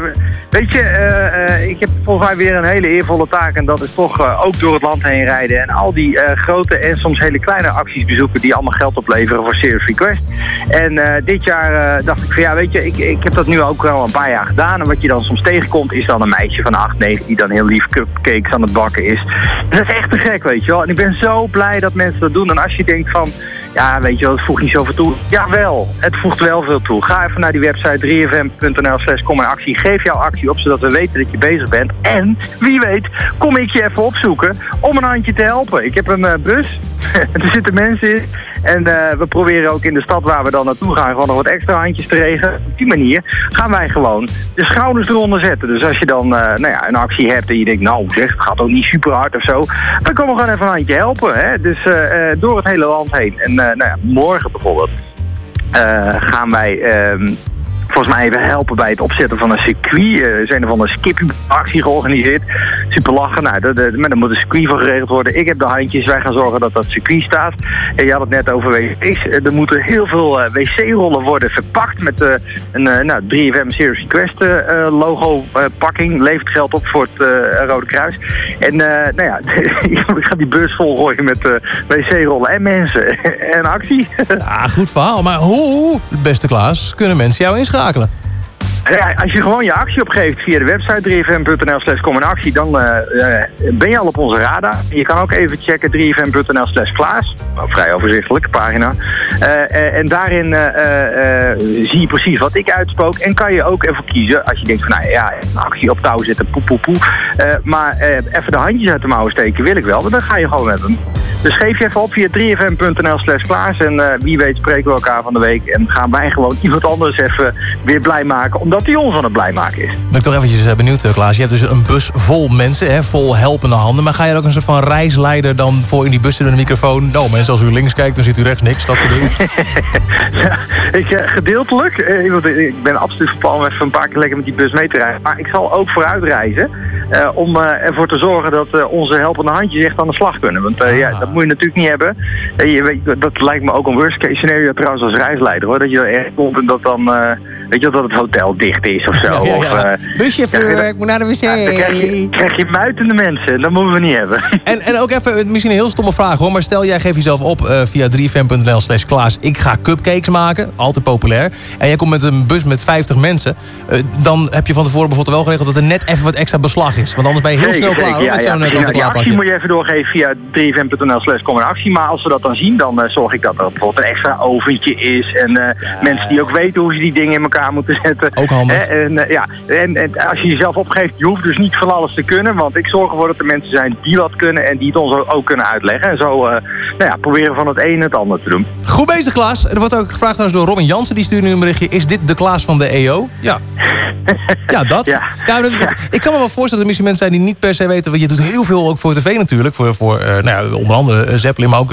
weet je, eh, eh, ik heb volgens mij weer een hele eervolle taak. En dat is toch eh, ook door het land heen rijden. En al die eh, grote en soms hele kleine acties bezoeken die allemaal geld opleveren voor Serious Request. En eh, dit jaar dacht ik van ja, weet je, ik, ik heb dat nu ook al een paar jaar gedaan. En wat je dan soms tegenkomt is dan een meisje van 8, 9 die dan heel lief cupcakes aan het bakken is. Dat is echt te gek, weet je wel. En ik ben zo blij dat mensen dat doen. En als je denkt van, ja, weet je wel, het voegt niet zoveel toe. Jawel, het voegt wel veel toe. Ga even naar die website 3fm.nl slash kom in actie. Geef jouw actie op, zodat we weten dat je bezig bent. En, wie weet, kom ik je even opzoeken om een handje te helpen. Ik heb een eh, bus, er zitten mensen in. En eh, we proberen ook in de stad waar we dan naartoe gaan... gewoon nog wat extra handjes te regelen. Op die manier gaan wij gewoon de schouders eronder zetten. Dus als je dan eh, nou ja, een actie hebt en je denkt... nou zeg, het gaat ook niet super hard of zo... dan komen we gewoon even een handje helpen. Hè? Dus eh, door het hele land heen. En nou ja, morgen bijvoorbeeld gaan wij... ehm, volgens mij even helpen bij het opzetten van een circuit. Eh, Er is een of andere skipping-actie georganiseerd. Super lachen. Nou, dat- moet een circuit voor geregeld worden. Ik heb de handjes. Wij gaan zorgen dat dat circuit staat. En je had het net over wc's. Eh, Er moeten heel veel eh, wc-rollen worden verpakt met een nou, 3FM Serious Request eh, eh, logo eh, pakking. Levert geld op voor het Rode Kruis. En nou ja, ik ga die bus volgooien met wc-rollen en mensen. en actie. Ah, goed verhaal. Maar hoe, beste Klaas, kunnen mensen jou inschakelen? Als je gewoon je actie opgeeft via de website 3fm.nl slash kom in actie, dan eh, eh, ben je al op onze radar. Je kan ook even checken 3fm.nl slash Klaas. Nou, vrij overzichtelijk, pagina. Eh, en daarin zie je precies wat ik uitspook. En kan je ook even kiezen als je denkt van nou ja, een actie op touw zetten, poe poe poe. Eh, maar even de handjes uit de mouwen steken wil ik wel, want dan ga je gewoon met hem. Dus geef je even op via 3fm.nl slash Klaas. En wie weet spreken we elkaar van de week. En gaan wij gewoon iemand anders even weer blij maken. Omdat hij ons aan het blij maken is. Ben ik toch eventjes eh, benieuwd, eh, Klaas. Je hebt dus een bus vol mensen, hè, vol helpende handen. Maar ga je er ook een soort van reisleider dan voor in die bus met een microfoon? Nou mensen, als u links kijkt, dan ziet u rechts niks. Dat soort dingen. Ja, ik, eh, gedeeltelijk. ik ben absoluut van plan om even een paar keer lekker met die bus mee te rijden. Maar ik zal ook vooruit reizen. om ervoor te zorgen dat onze helpende handjes echt aan de slag kunnen. Want ja, dat moet je natuurlijk niet hebben. Je weet, dat- dat lijkt me ook een worst case scenario trouwens als reisleider. Hoor. Dat je er echt komt en dat dan weet je, wel, dat het hotel dicht is of zo. Ja, ja, ja. Of, eh, Buschauffeur, ja, ik moet naar de wc. dan krijg je, krijg je muitende mensen. Dat moeten we niet hebben. En, en ook even, misschien een heel stomme vraag hoor. Maar stel jij geeft jezelf op eh, via 3fm.nl slash Klaas. Ik ga cupcakes maken. Altijd populair. En jij komt met een bus met 50 mensen. eh, dan heb je van tevoren bijvoorbeeld wel geregeld dat er net even wat extra beslag is. Want anders ben je heel Zeker, snel klaar hoor, met Ja, zo'n ja. Nou, die actie moet je even doorgeven via 3fm.nl slash actie. Maar als we dat dan zien, dan zorg ik dat er bijvoorbeeld een extra oventje is. En mensen die ook weten hoe ze die dingen in elkaar moeten zetten. Ook handig. En, eh, ja. en, en als je jezelf opgeeft, je hoeft dus niet van alles te kunnen. Want ik zorg ervoor dat er mensen zijn die wat kunnen en die het ons ook kunnen uitleggen. En zo eh, nou ja, proberen van het een het ander te doen. Goed bezig Klaas. Er wordt ook gevraagd trouwens door Robin Jansen. Die stuurt nu een berichtje. Is dit de Klaas van de EO? Ja. Ja, dat. Ja. dat- Ik kan me wel voorstellen dat er misschien mensen zijn die niet per se weten... want je doet heel veel ook voor tv natuurlijk. Voor, voor eh, nou ja, onder andere Zeppelin, maar ook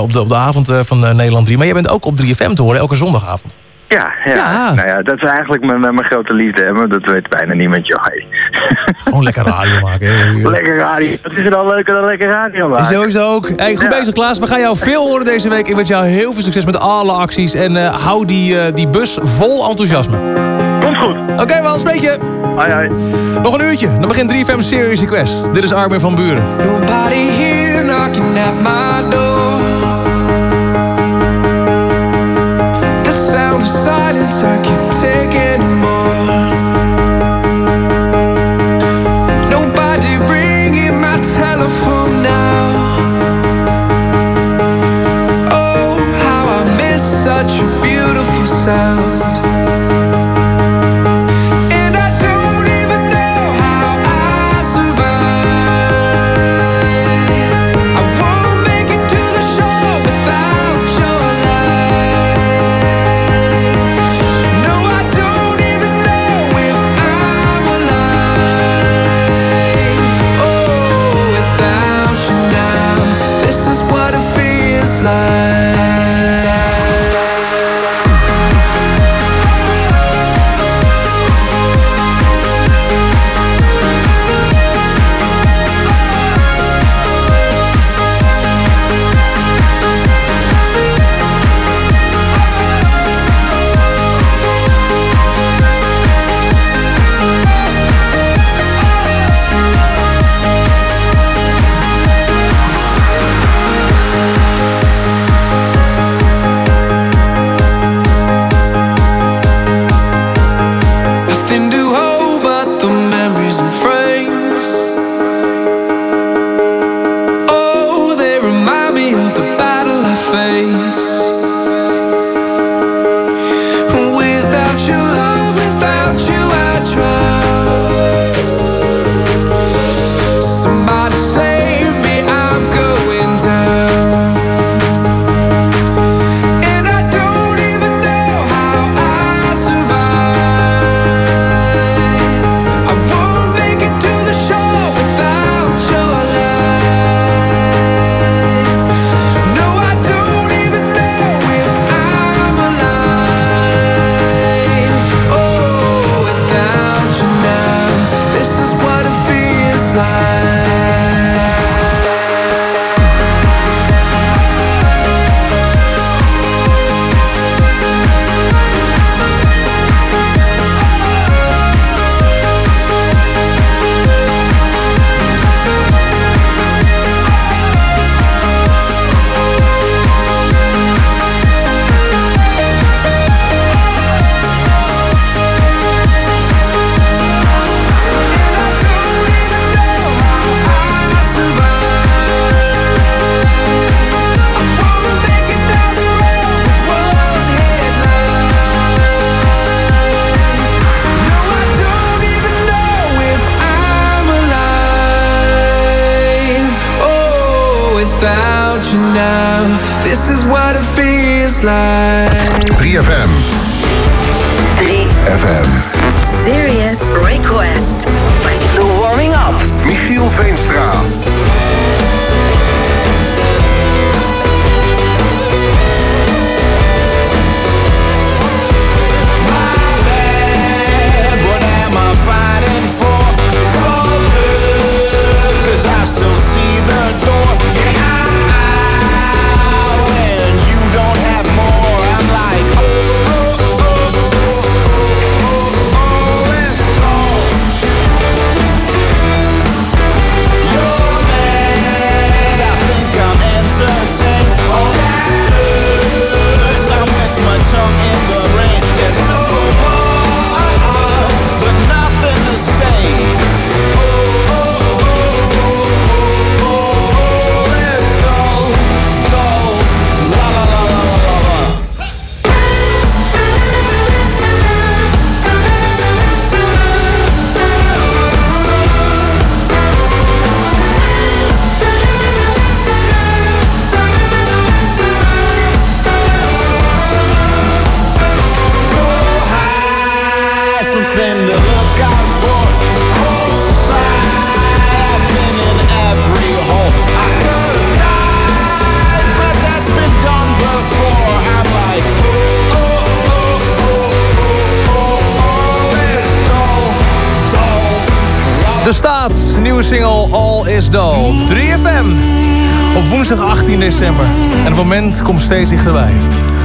op, de, op de avond van Nederland 3. Maar jij bent ook op 3FM te horen, elke zondagavond. Ja, ja. Nou ja, dat is eigenlijk mijn, mijn grote liefde. hè, Maar dat weet bijna niemand, joh. Gewoon lekker radio maken. hè. Lekker radio. Wat is er dan leuker dan lekker radio maken? Sowieso ook. Hey, goed bezig Klaas. We gaan jou veel horen deze week. Ik wens jou heel veel succes met alle acties. En eh, hou die, eh, die bus vol enthousiasme. Komt goed. Oké man, spreek je. Hoi hoi. Nog een uurtje. Dan begint 3FM Series Request. Dit is Armin van Buren. Nobody here knocking at my door.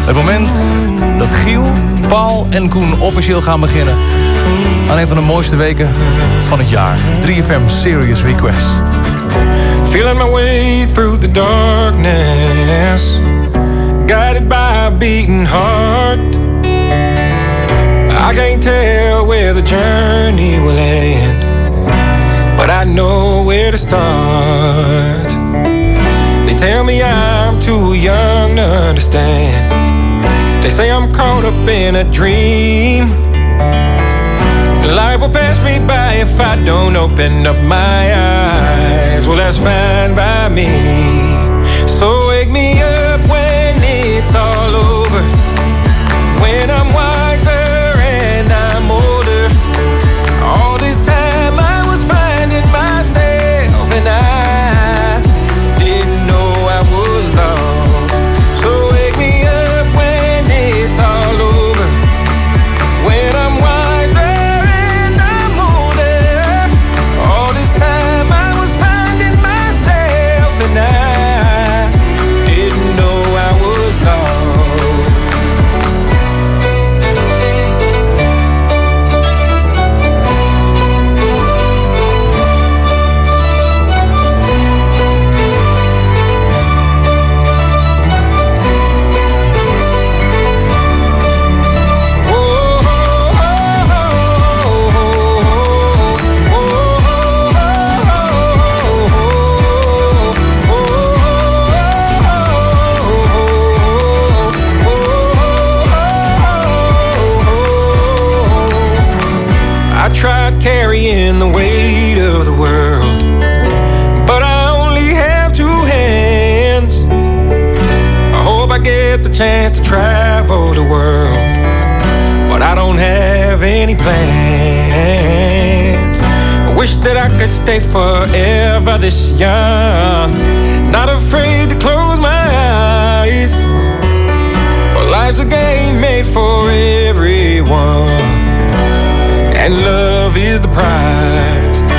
Het moment dat Giel, Paul en Koen officieel gaan beginnen. Aan een van de mooiste weken van het jaar. 3FM Serious Request. Feeling my way through the darkness, guided by a beating heart. I can't tell where the journey will end, but I know where to start. They tell me I'm too young to understand. They say I'm caught up in a dream. Life will pass me by if I don't open up my eyes. Well, that's fine by me. So carrying the weight of the world, but I only have two hands. I hope I get the chance to travel the world, but I don't have any plans. I wish that I could stay forever this young, not afraid to close my eyes. Well, life's a game made for everyone and love is the prize.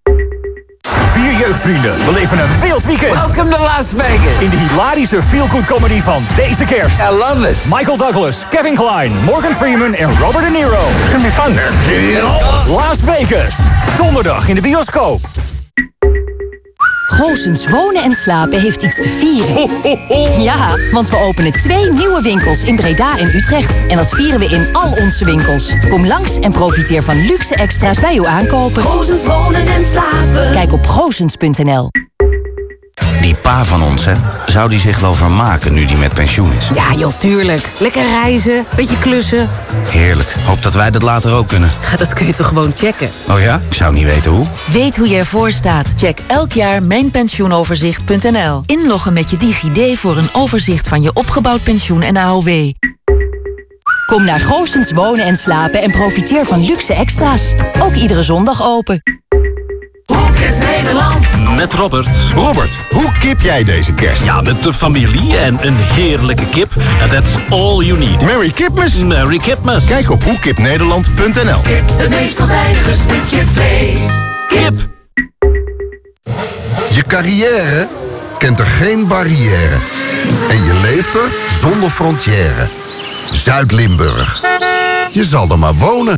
Vier jeugdvrienden beleven een wild weekend. Welcome to Las Vegas. In de hilarische feel-good comedy van deze kerst. I love it. Michael Douglas, Kevin Klein, Morgan Freeman en Robert De Niro. It's gonna be fun there. Las Vegas. Donderdag in de bioscoop. Goosens Wonen en Slapen heeft iets te vieren. Ja, want we openen twee nieuwe winkels in Breda en Utrecht. En dat vieren we in al onze winkels. Kom langs en profiteer van luxe extra's bij uw aankopen. Goosens Wonen en Slapen. Kijk op goosens.nl. Die pa van ons, hè? Zou die zich wel vermaken nu die met pensioen is? Ja joh, tuurlijk. Lekker reizen, beetje klussen. Heerlijk. Hoop dat wij dat later ook kunnen. Dat kun je toch gewoon checken? Oh ja? Ik zou niet weten hoe. Weet hoe je ervoor staat? Check elk jaar mijnpensioenoverzicht.nl. Inloggen met je DigiD voor een overzicht van je opgebouwd pensioen en AOW. Kom naar Goosens Wonen en Slapen en profiteer van luxe extra's. Ook iedere zondag open. Nederland. Met Robert. Robert, hoe kip jij deze kerst? Ja, met de familie en een heerlijke kip. And that's all you need. Merry Kipmas. Merry Kipmas. Kijk op hoekipnederland.nl Kip, het meest veelzijdige stukje vlees. Kip. Je carrière kent er geen barrière. En je leeft er zonder frontière. Zuid-Limburg. Je zal er maar wonen.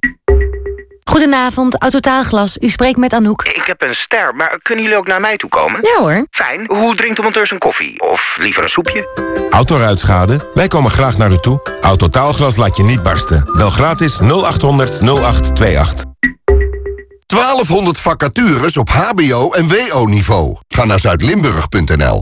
Goedenavond, Autotaalglas. U spreekt met Anouk. Ik heb een ster, maar kunnen jullie ook naar mij toe komen? Ja hoor. Fijn. Hoe drinkt de monteur zijn koffie? Of liever een soepje? Autoruitschade? Wij komen graag naar u toe. Autotaalglas laat je niet barsten. Bel gratis 0800 0828. 1200 vacatures op hbo- en wo-niveau. Ga naar zuidlimburg.nl.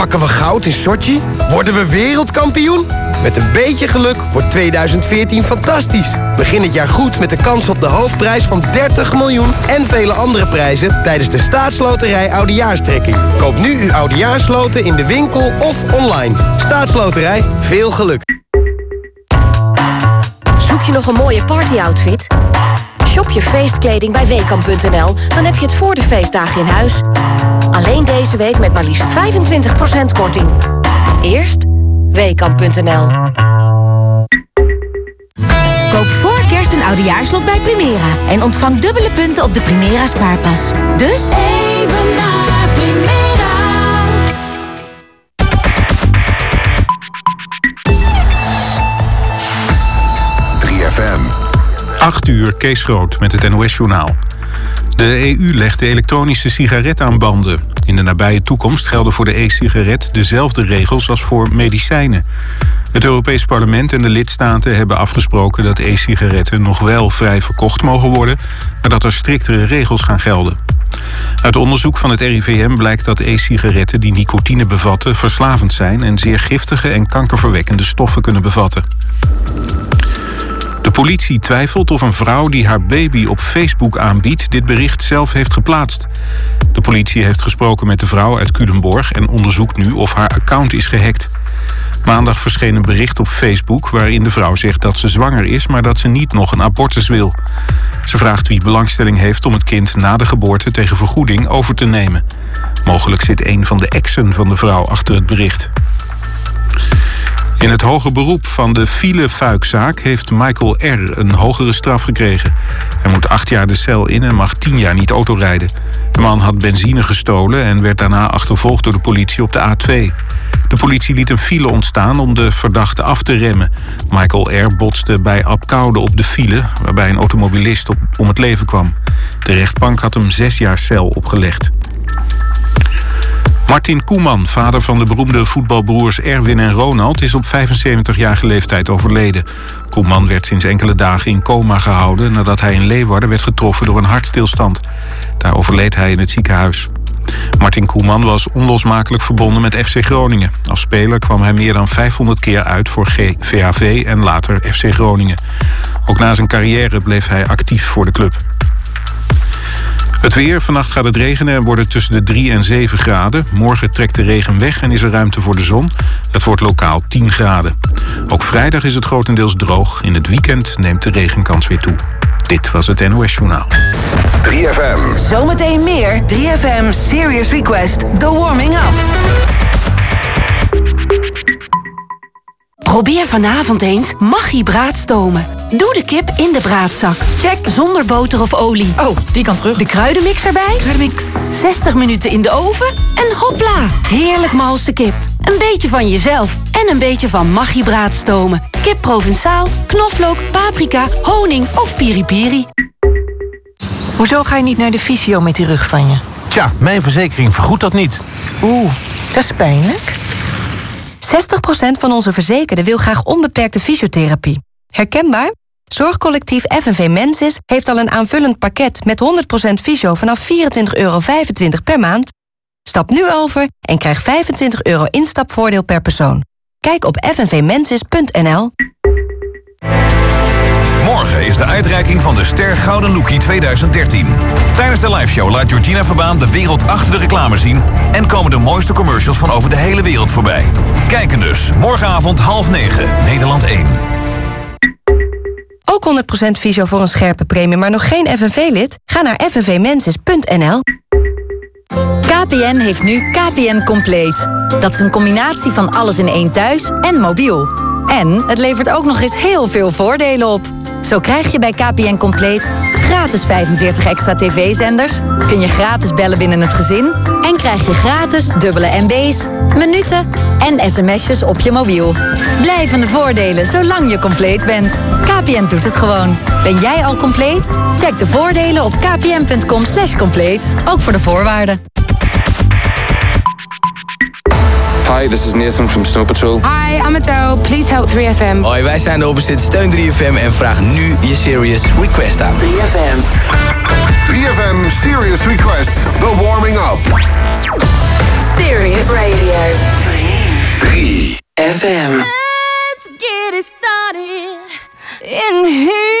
Pakken we goud in Sochi? Worden we wereldkampioen? Met een beetje geluk wordt 2014 fantastisch. Begin het jaar goed met de kans op de hoofdprijs van 30 miljoen... en vele andere prijzen tijdens de staatsloterij Oudejaarstrekking. Koop nu uw Oudejaarsloten in de winkel of online. Staatsloterij, veel geluk. Zoek je nog een mooie partyoutfit? Shop je feestkleding bij Weekamp.nl, dan heb je het voor de feestdagen in huis. Alleen deze week met maar liefst 25% korting. Eerst Weekamp.nl. Koop voor kerst een oudejaarslot bij Primera. En ontvang dubbele punten op de Primera spaarpas. Dus... Even naar Primera. 3FM. 8 uur, Kees Groot met het NOS-journaal. De EU legt de elektronische sigaret aan banden. In de nabije toekomst gelden voor de e-sigaret dezelfde regels als voor medicijnen. Het Europees Parlement en de lidstaten hebben afgesproken dat e-sigaretten nog wel vrij verkocht mogen worden, maar dat er striktere regels gaan gelden. Uit onderzoek van het RIVM blijkt dat e-sigaretten die nicotine bevatten verslavend zijn en zeer giftige en kankerverwekkende stoffen kunnen bevatten. De politie twijfelt of een vrouw die haar baby op Facebook aanbiedt... dit bericht zelf heeft geplaatst. De politie heeft gesproken met de vrouw uit Culemborg... en onderzoekt nu of haar account is gehackt. Maandag verscheen een bericht op Facebook waarin de vrouw zegt dat ze zwanger is... maar dat ze niet nog een abortus wil. Ze vraagt wie belangstelling heeft om het kind na de geboorte tegen vergoeding over te nemen. Mogelijk zit een van de exen van de vrouw achter het bericht. In het hoge beroep van de filefuikzaak heeft Michael R. een hogere straf gekregen. Hij moet acht jaar de cel in en mag tien jaar niet autorijden. De man had benzine gestolen en werd daarna achtervolgd door de politie op de A2. De politie liet een file ontstaan om de verdachte af te remmen. Michael R. botste bij Apkoude op de file... waarbij een automobilist om het leven kwam. De rechtbank had hem zes jaar cel opgelegd. Martin Koeman, vader van de beroemde voetbalbroers Erwin en Ronald... is op 75-jarige leeftijd overleden. Koeman werd sinds enkele dagen in coma gehouden... nadat hij in Leeuwarden werd getroffen door een hartstilstand. Daar overleed hij in het ziekenhuis. Martin Koeman was onlosmakelijk verbonden met FC Groningen. Als speler kwam hij meer dan 500 keer uit voor G VHV en later FC Groningen. Ook na zijn carrière bleef hij actief voor de club. Het weer, vannacht gaat het regenen en wordt het tussen de 3 en 7 graden. Morgen trekt de regen weg en is er ruimte voor de zon. Het wordt lokaal 10 graden. Ook vrijdag is het grotendeels droog. In het weekend neemt de regenkans weer toe. Dit was het NOS Journaal. 3FM. Zometeen meer 3FM Serious Request. The Warming Up. Probeer vanavond eens Maggi braadstomen. Doe de kip in de braadzak. Check zonder boter of olie. Oh, die kan terug. De kruidenmix erbij. Kruidenmix. 60 minuten in de oven. En hopla, heerlijk malse kip. Een beetje van jezelf en een beetje van Maggi braadstomen. Kip Provençaal, knoflook, paprika, honing of piripiri. Hoezo ga je niet naar de fysio met die rug van je? Tja, mijn verzekering vergoedt dat niet. Oeh, dat is pijnlijk. 60% van onze verzekerden wil graag onbeperkte fysiotherapie. Herkenbaar? Zorgcollectief FNV Mensis heeft al een aanvullend pakket met 100% fysio vanaf 24,25 euro per maand. Stap nu over en krijg 25 euro instapvoordeel per persoon. Kijk op fnvmensis.nl. Morgen is de uitreiking van de Ster Gouden Lookie 2013. Tijdens de liveshow laat Georgina Verbaan de wereld achter de reclame zien... en komen de mooiste commercials van over de hele wereld voorbij. Kijken dus, morgenavond half negen, Nederland 1. Ook 100% fysio voor een scherpe premie, maar nog geen FNV-lid? Ga naar fnvmensis.nl. KPN heeft nu KPN Compleet. Dat is een combinatie van alles in één thuis en mobiel. En het levert ook nog eens heel veel voordelen op. Zo krijg je bij KPN Compleet gratis 45 extra tv-zenders... kun je gratis bellen binnen het gezin... en krijg je gratis dubbele MB's, minuten en sms'jes op je mobiel. Blijvende voordelen zolang je compleet bent. KPN doet het gewoon. Ben jij al compleet? Check de voordelen op kpn.com compleet. Ook voor de voorwaarden. Hi, this is Nathan from Snow Patrol. Hi, I'm Adele. Please help 3FM. Hoi, wij zijn de Opposite Steun 3FM en vraag nu je Serious Request aan. 3FM. 3FM Serious Request. The Warming Up. Serious Radio. 3FM. Let's get it started in here.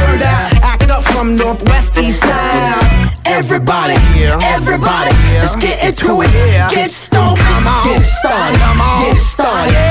out. Act up from northwest east side. Everybody, everybody, let's get into it. Get stoked, get it started, get it started,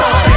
Oh.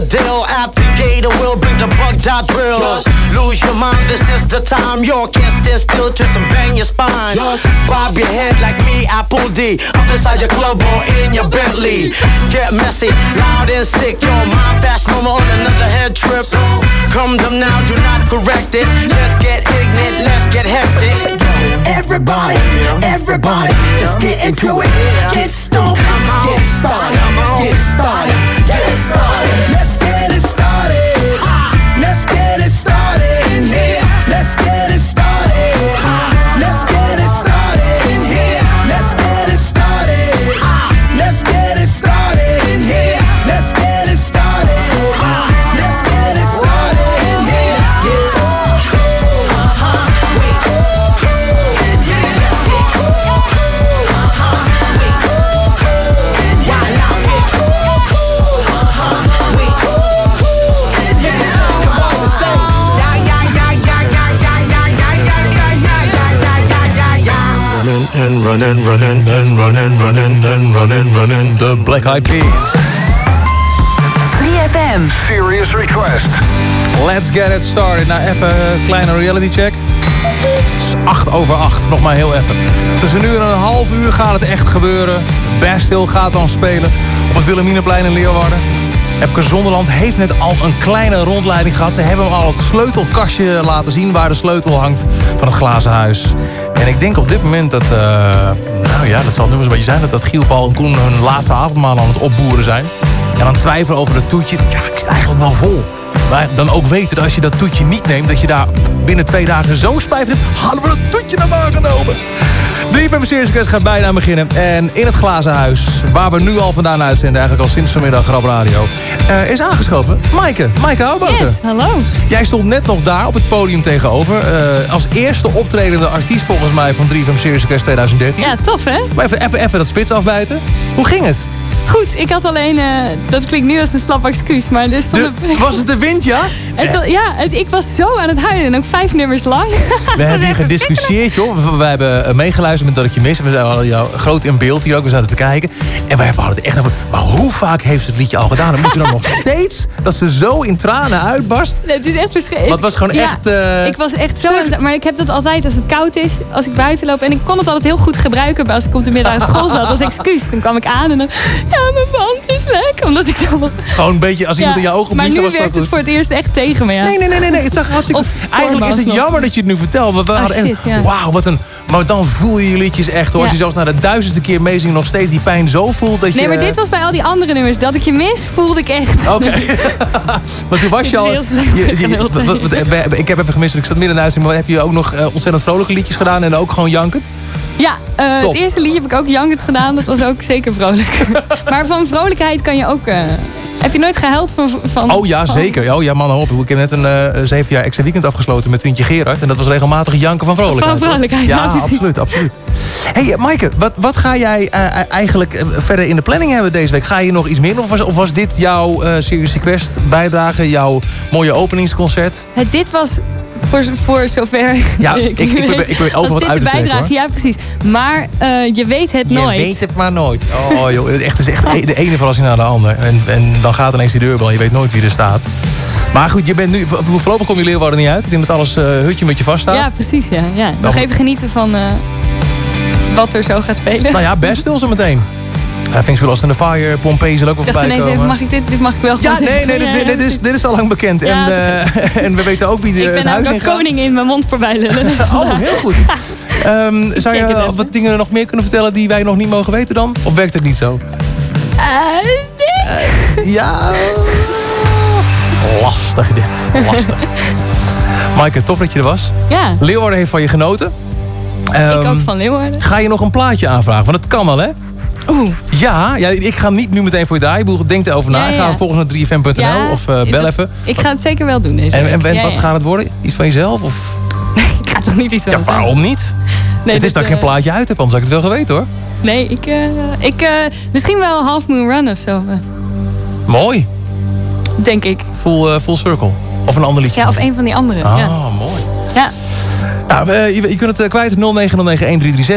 The deal. At the gate, we'll bring the bug dot drill. Just Lose your mind, this is the time. You can't stand still, twist and bang your spine. Just bob your head like me, Apple D. Up inside your club or in your Bentley. Get messy, loud and sick. Your mind fast, no more on another head trip. Come them now, do not correct it. Let's get ignorant, let's get hectic. Everybody, everybody, let's get into it. Get stoned, get started, get started, get started. Let's get running, running, and running, running, and running, running. The Black Eyed Peas. 3FM. Serious request. Let's get it started. Nou, even een kleine reality check. Het is 8 over 8, nog maar heel even. Tussen nu en een half uur gaat het echt gebeuren. Bastille gaat dan spelen op het Wilhelminaplein in Leeuwarden. Epke Zonderland heeft net al een kleine rondleiding gehad. Ze hebben hem al het sleutelkastje laten zien... waar de sleutel hangt van het glazen huis. En ik denk op dit moment dat... eh, nou ja, dat zal nu eens een beetje zijn... dat, dat Giel, Paul en Koen hun laatste avondmaal aan het opboeren zijn. En dan twijfelen over het toetje. Ja, ik zit eigenlijk wel vol. Maar dan ook weten dat als je dat toetje niet neemt... dat je daar binnen twee dagen zo'n spijt hebt... hadden we dat toetje naar genomen. De FM Series Quest gaat bijna beginnen. En in het glazen huis, waar we nu al vandaan uitzenden... eigenlijk al sinds vanmiddag Grap Radio... eh, is aangeschoven Maaike. Maaike Houbouten. Yes, hallo. Jij stond net nog daar op het podium tegenover. eh, als eerste optredende artiest volgens mij van 3FM Series Quest 2013. Ja, tof hè? Maar even, even, even dat spits afbijten. Hoe ging het? Goed, ik had alleen, eh, dat klinkt nu als een slap excuus, maar er stond... De- was het de wind, ja? Het ja, het- ik was zo aan het huilen en ook vijf nummers lang. We hebben hier gediscussieerd, joh. We, hebben eh, meegeluisterd met dat ik je mis. We hadden jou groot in beeld hier ook. We zaten te kijken. En wij hadden het echt over... Maar hoe vaak heeft ze het liedje al gedaan? Dan moet je dan nog steeds dat ze zo in tranen uitbarst. Nee, het is echt verschrikkelijk. Want het was gewoon echt, eh, ik was echt zo aan het... Maar ik heb dat altijd als het koud is, als ik buiten loop. En ik kon het altijd heel goed gebruiken als ik op de middelbare school zat. Als excuus. Dan kwam ik aan en dan... Ja, mijn band is lek. Omdat ik dan... Gewoon een beetje, als iemand in je ogen Maar blies, nu was werkt dat het voor het eerst echt tegen me, ja. Nee, nee, nee, nee, nee. Het zag hartstikke Of Eigenlijk is het nog. jammer dat je het nu vertelt. We Oh, ja. Wauw, wat een... Maar dan voel je je liedjes echt hoor. Als je zelfs na de duizendste keer meezingen nog steeds die pijn zo voelt dat je... Nee, maar dit was bij al die andere nummers. Dat ik je mis, voelde ik echt. Oké. Want toen was je al... ik heb even gemist, ik zat midden in de uitzending, maar heb je ook nog eh, ontzettend vrolijke liedjes gedaan en ook gewoon jankend? Ja, eh, het eerste liedje heb ik ook jankend gedaan. Dat was ook zeker vrolijk. maar van vrolijkheid kan je ook... eh, heb je nooit gehuild van... van Oh ja, van- zeker. Oh ja, man, op. Ik heb net een eh, zeven jaar extra weekend afgesloten met vriendje Gerard. En dat was regelmatig janken van vrolijkheid. Van vrolijkheid, ja, absoluut, absoluut. hey, eh, Maaike, wat, wat ga jij eh, eigenlijk verder in de planning hebben deze week? Ga je nog iets meer doen? Of was, of was dit jouw eh Serious Request bijdrage? Jouw mooie openingsconcert? Het, dit was voor, voor zover... Ja, ik- ik ik probeer overal was wat uit de bijdrage, ja precies. Maar eh, je weet het nooit. Je weet het maar nooit. Oh joh, echt, het is echt de ene verrassing naar de ander. En, en dan gaat ineens die deurbel. Je weet nooit wie er staat. Maar goed, je bent nu, voorlopig kom je Leeuwarden niet uit. Ik denk dat alles eh, hutje met je vast staat. Ja, precies, ja. ja. Nog Nou, even genieten van eh, wat er zo gaat spelen. Nou ja, best stil zo meteen. Uh, Things We Lost in the Fire, Pompeii zal ook wel Ik voorbij komen. even, mag ik dit, dit mag ik wel gewoon ja, nee, nee, dit, dit, is, dit is al lang bekend. Ja, en, eh, en we weten ook wie Ik het ben huis ook koning in mijn mond voorbij lullen. dus Oh, heel goed. Ehm, zou het je even. wat dingen nog meer kunnen vertellen die wij nog niet mogen weten dan? Of werkt het niet zo? Nee. Ja. Lastig dit. Lastig. Maaike, tof dat je er was. Ja, Leeuwarden heeft van je genoten. ik Ehm, ook van Leeuwarden. Ga je nog een plaatje aanvragen? Want dat kan al, hè? Oeh. Ja, ja, ik ga niet nu meteen voor je draaien. Denk erover na. Ja, ja, Ga ja. volgens naar 3fm.nl Ja, of eh, bel even. Ik ga het zeker wel doen deze En, en, Ja, wat ja. gaat het worden? Iets van jezelf? Of? Ik ga toch niet iets Ja, van mezelf? waarom niet? Nee, het is dat, dat ik geen eh, plaatje uit heb, anders had ik het wel geweten hoor. Nee, ik... eh, ik misschien wel Half Moon Run of zo. Mooi. denk ik. Full, full Circle. Of een ander liedje. Ja, of een van die andere. Ah, ja. mooi. Ja. Nou, je, je kunt het kwijt op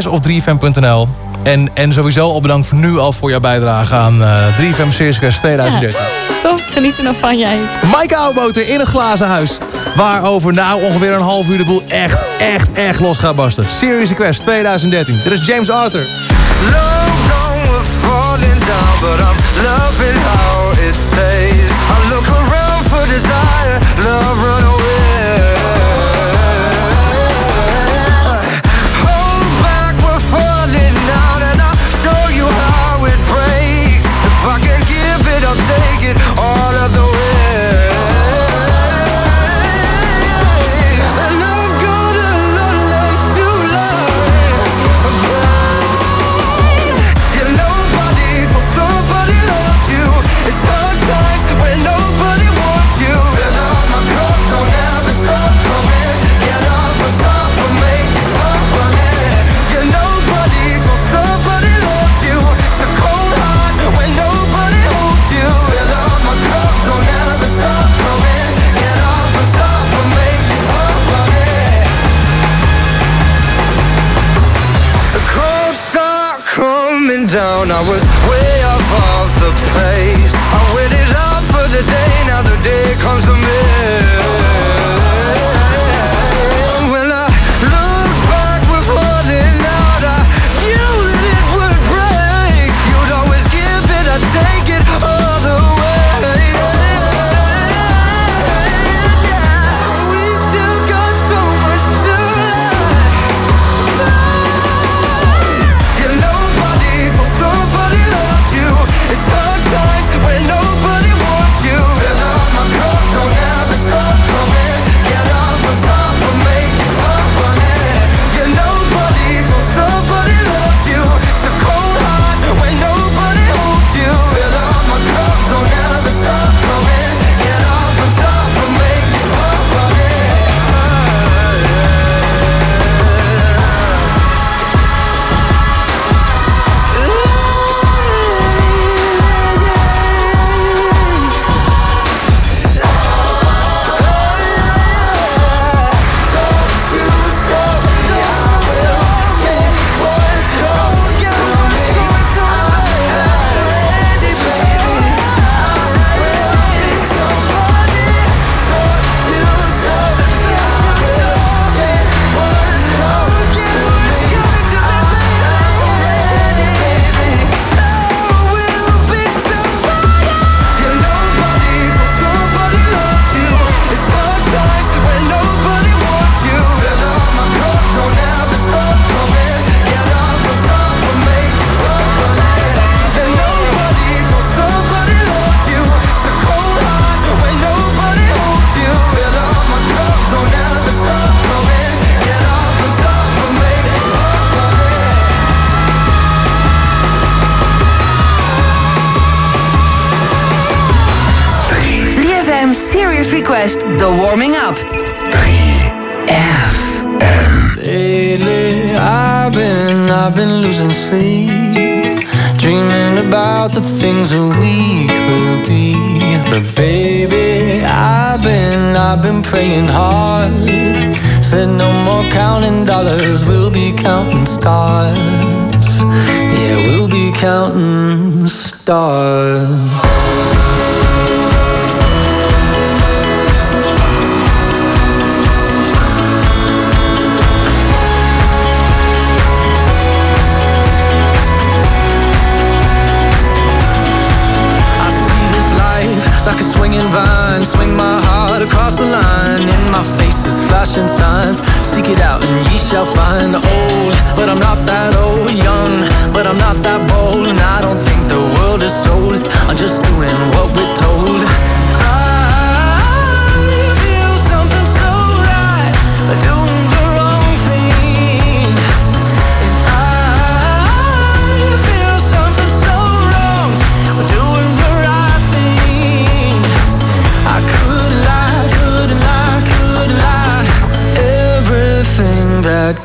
0909-1336 of 3fm.nl. En, en sowieso al bedankt voor nu al voor jouw bijdrage aan eh, uh, 3FM Circus 2013. Ja, genieten geniet er nog van jij. Mike Oudboter in een glazen huis. Waarover nou ongeveer een half uur de boel echt, echt, echt los gaat barsten. Series Quest 2013. Dit is James Arthur. Falling down, but I'm how it. I look around for desire, love run. day comes to me.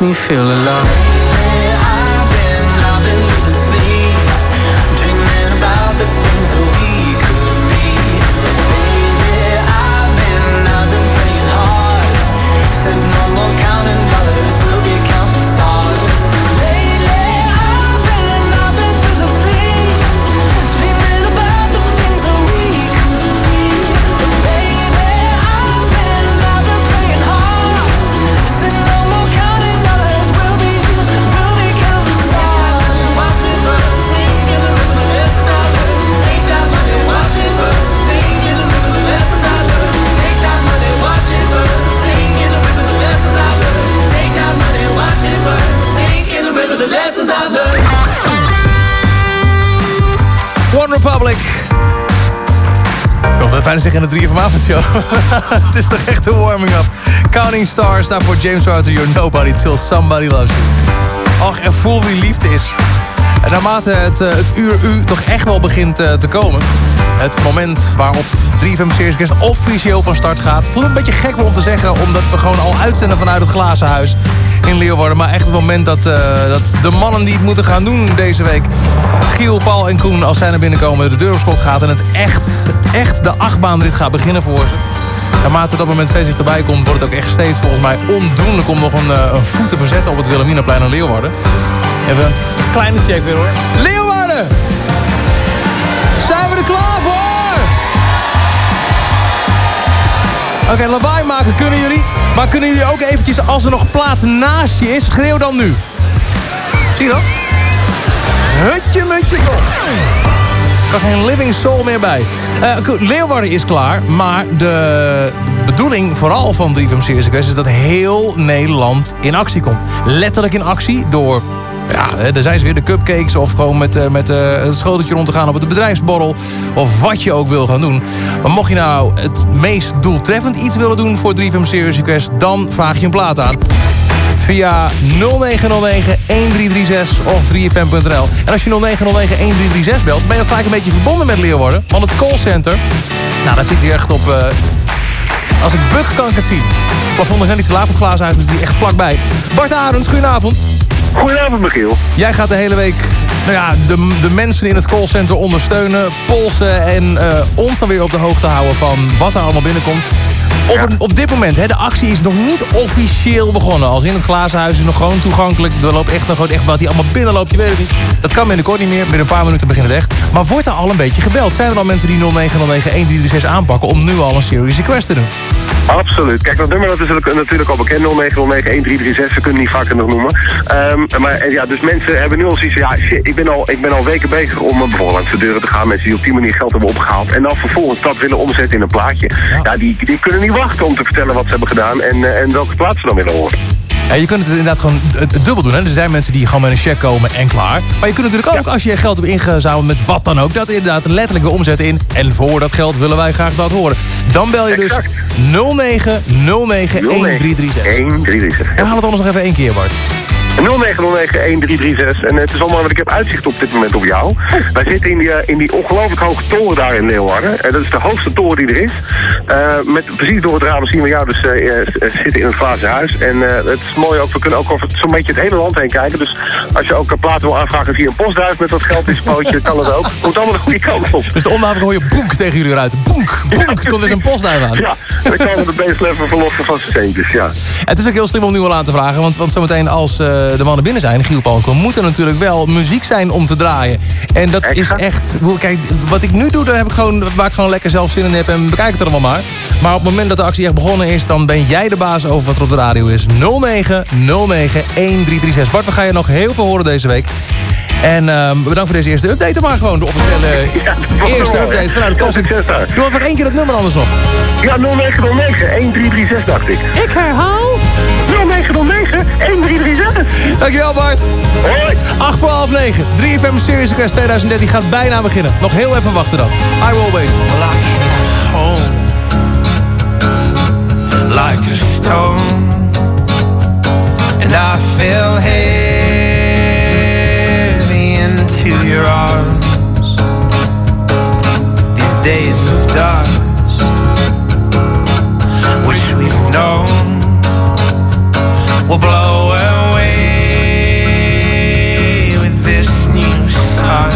Makes me feel alive. Bijna zeggen in de 3 van avondshow. Het is toch echt een warming-up. Counting Stars, daarvoor James Arthur, You're Nobody Till Somebody Loves You. Och, en voel wie liefde is. En naarmate het, eh, het uur u toch echt wel begint eh, te komen... het moment waarop 3FM Series Guest officieel van start gaat... voelt het een beetje gek om te zeggen... omdat we gewoon al uitzenden vanuit het glazen huis in Leeuwarden. Maar echt het moment dat, eh, dat de mannen die het moeten gaan doen deze week... Giel, Paul en Koen, als zij naar binnen komen... de deur op slot gaat en het echt, echt de achtbaanrit gaat beginnen voor ze. Naarmate dat moment steeds dichterbij komt... wordt het ook echt steeds volgens mij ondoenlijk... om nog een, eh, een voet te verzetten op het Wilhelminaplein in Leeuwarden. Even een kleine check weer hoor. Leeuwarden! Zijn we er klaar voor? Oké, lawaai maken kunnen jullie. Maar kunnen jullie ook eventjes, als er nog plaats naast je is... schreeuw dan nu. Zie je dat? Hutje, mutje, kom. Er kan geen living soul meer bij. Goed, Leeuwarden is klaar, maar de bedoeling vooral van 3 FM Series Request... is dat heel Nederland in actie komt. Letterlijk in actie door... Ja, daar zijn ze weer, de cupcakes of gewoon met, eh, met eh, het schoteltje rond te gaan op het bedrijfsborrel. Of wat je ook wil gaan doen. Maar mocht je nou het meest doeltreffend iets willen doen voor 3FM Series Request... dan vraag je een plaat aan via 0909 1336 of 3fm.nl. En als je 0909 1336 belt, ben je ook gelijk een beetje verbonden met Leeuwarden. Want het callcenter, nou dat zit hier echt op... eh, als ik buk kan ik het zien. Het plafond is net iets te laag, het glazen uit, dus die echt vlakbij. Bart Arends, goedenavond. Goedenavond, Michiel. Jij gaat de hele week nou ja, de, de mensen in het callcenter ondersteunen, polsen en eh, ons dan weer op de hoogte houden van wat er allemaal binnenkomt. Op, op dit moment, hè, de actie is nog niet officieel begonnen. Als in het glazen huis is nog gewoon toegankelijk. Er loopt echt nog echt wat die allemaal binnenloopt, je weet het niet. Dat kan binnenkort niet meer. Binnen een paar minuten begint het echt. Maar wordt er al een beetje gebeld? Zijn er al mensen die 0909 1336 aanpakken om nu al een serious request te doen? Absoluut. Kijk, dat nummer dat is natuurlijk- al bekend. 0909-1336, we kunnen niet vaker nog noemen. Ehm, maar eh, ja, dus mensen hebben nu al zoiets van, ja, shit, ik ben al, ik ben al weken bezig om eh, bijvoorbeeld langs de deuren te gaan. Mensen die op die manier geld hebben opgehaald. En dan vervolgens dat willen omzetten in een plaatje. Ja, die, die kunnen niet wachten om te vertellen wat ze hebben gedaan en, eh, en welke plaats ze dan willen horen. Ja, je kunt het inderdaad gewoon dubbel doen. Hè? Er zijn mensen die gewoon met een check komen en klaar. Maar je kunt natuurlijk ook, als je geld hebt ingezameld met wat dan ook... dat inderdaad letterlijk weer omzetten in... en voor dat geld willen wij graag dat horen. Dan bel je dus 0909 1336. 1336. En haal het anders nog even één keer, Bart. 0909-1336. En het is allemaal, want ik heb uitzicht op dit moment op jou. Wij zitten in die, eh, in die ongelooflijk hoge toren daar in Leeuwarden. En dat is de hoogste toren die er is. Eh, met, precies door het raam zien we jou dus eh, eh, zitten in het glazen huis. En eh, het is mooi ook, we kunnen ook over zo'n beetje het hele land heen kijken. Dus als je ook een plaat wil aanvragen via een postduif met wat geld in pootje, kan het ook. Komt allemaal de goede kant op. Dus de onafhankelijk hoor je boenk tegen jullie eruit. Boenk, boenk. Komt er een postduif aan. Ja, dan we de beesten even verlossen van zijn centjes, ja. Het is ook heel slim om nu al aan te vragen. Want, want zometeen als eh, de mannen binnen zijn, Giel Palko, moet er natuurlijk wel muziek zijn om te draaien. En dat is echt... Kijk, wat ik nu doe, daar heb ik gewoon, waar ik gewoon lekker zelf zin in heb. En bekijk het allemaal maar. Maar op het moment dat de actie echt begonnen is, dan ben jij de baas over wat er op de radio is. 09 09 1336. Bart, we gaan je nog heel veel horen deze week. En ehm, bedankt voor deze eerste update. Maar gewoon de officiële eerste update vanuit de Classic. Doe even één keer het nummer anders nog. Ja, 0909 1336 dacht ik. Ik herhaal. 0909 1336. Dankjewel Bart. Hoi. 8 voor half 9. 3FM Series Quest 2013 gaat bijna beginnen. Nog heel even wachten dan. I will wait. home like a stone, and I fell heavy into your arms. These days of dust, which we've known, will blow away with this new sun.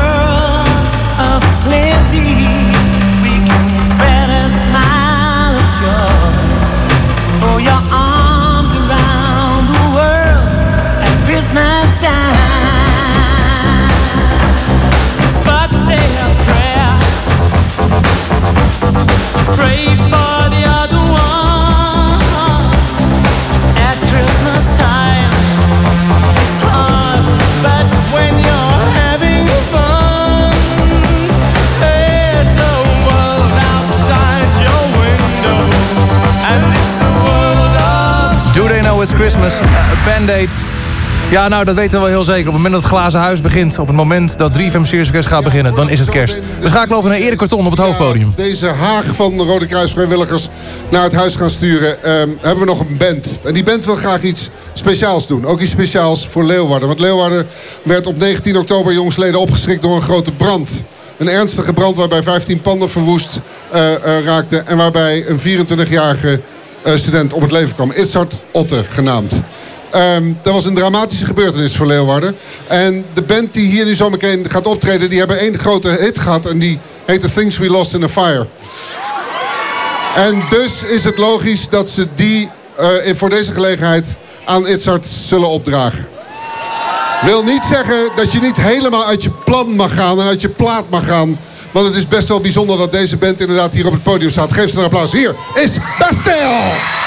It's fun But when you're having fun There's no world outside your window And it's a world Do they know it's Christmas? Uh, Band-Aid. Ja, nou, dat weten we wel heel zeker. Op het moment dat het glazen huis begint... op het moment dat 3FM Serious gaat beginnen... dan is het kerst. We schakelen over naar Erik Karton op het hoofdpodium. Deze haag van de Rode Kruis vrijwilligers naar het huis gaan sturen... ehm, hebben we nog een band. En die band wil graag iets speciaals doen. Ook iets speciaals voor Leeuwarden. Want Leeuwarden werd op 19 oktober jongsleden opgeschrikt door een grote brand. Een ernstige brand waarbij 15 panden verwoest eh, eh, raakten... en waarbij een 24-jarige eh, student om het leven kwam. Itzard Otte genaamd. Ehm, dat was een dramatische gebeurtenis voor Leeuwarden. En de band die hier nu zo meteen gaat optreden... die hebben één grote hit gehad en die heet The Things We Lost in a Fire. En dus is het logisch dat ze die eh, voor deze gelegenheid aan Itzard zullen opdragen. Wil niet zeggen dat je niet helemaal uit je plan mag gaan en uit je plaat mag gaan. Want het is best wel bijzonder dat deze band inderdaad hier op het podium staat. Geef ze een applaus. Hier is Bastille!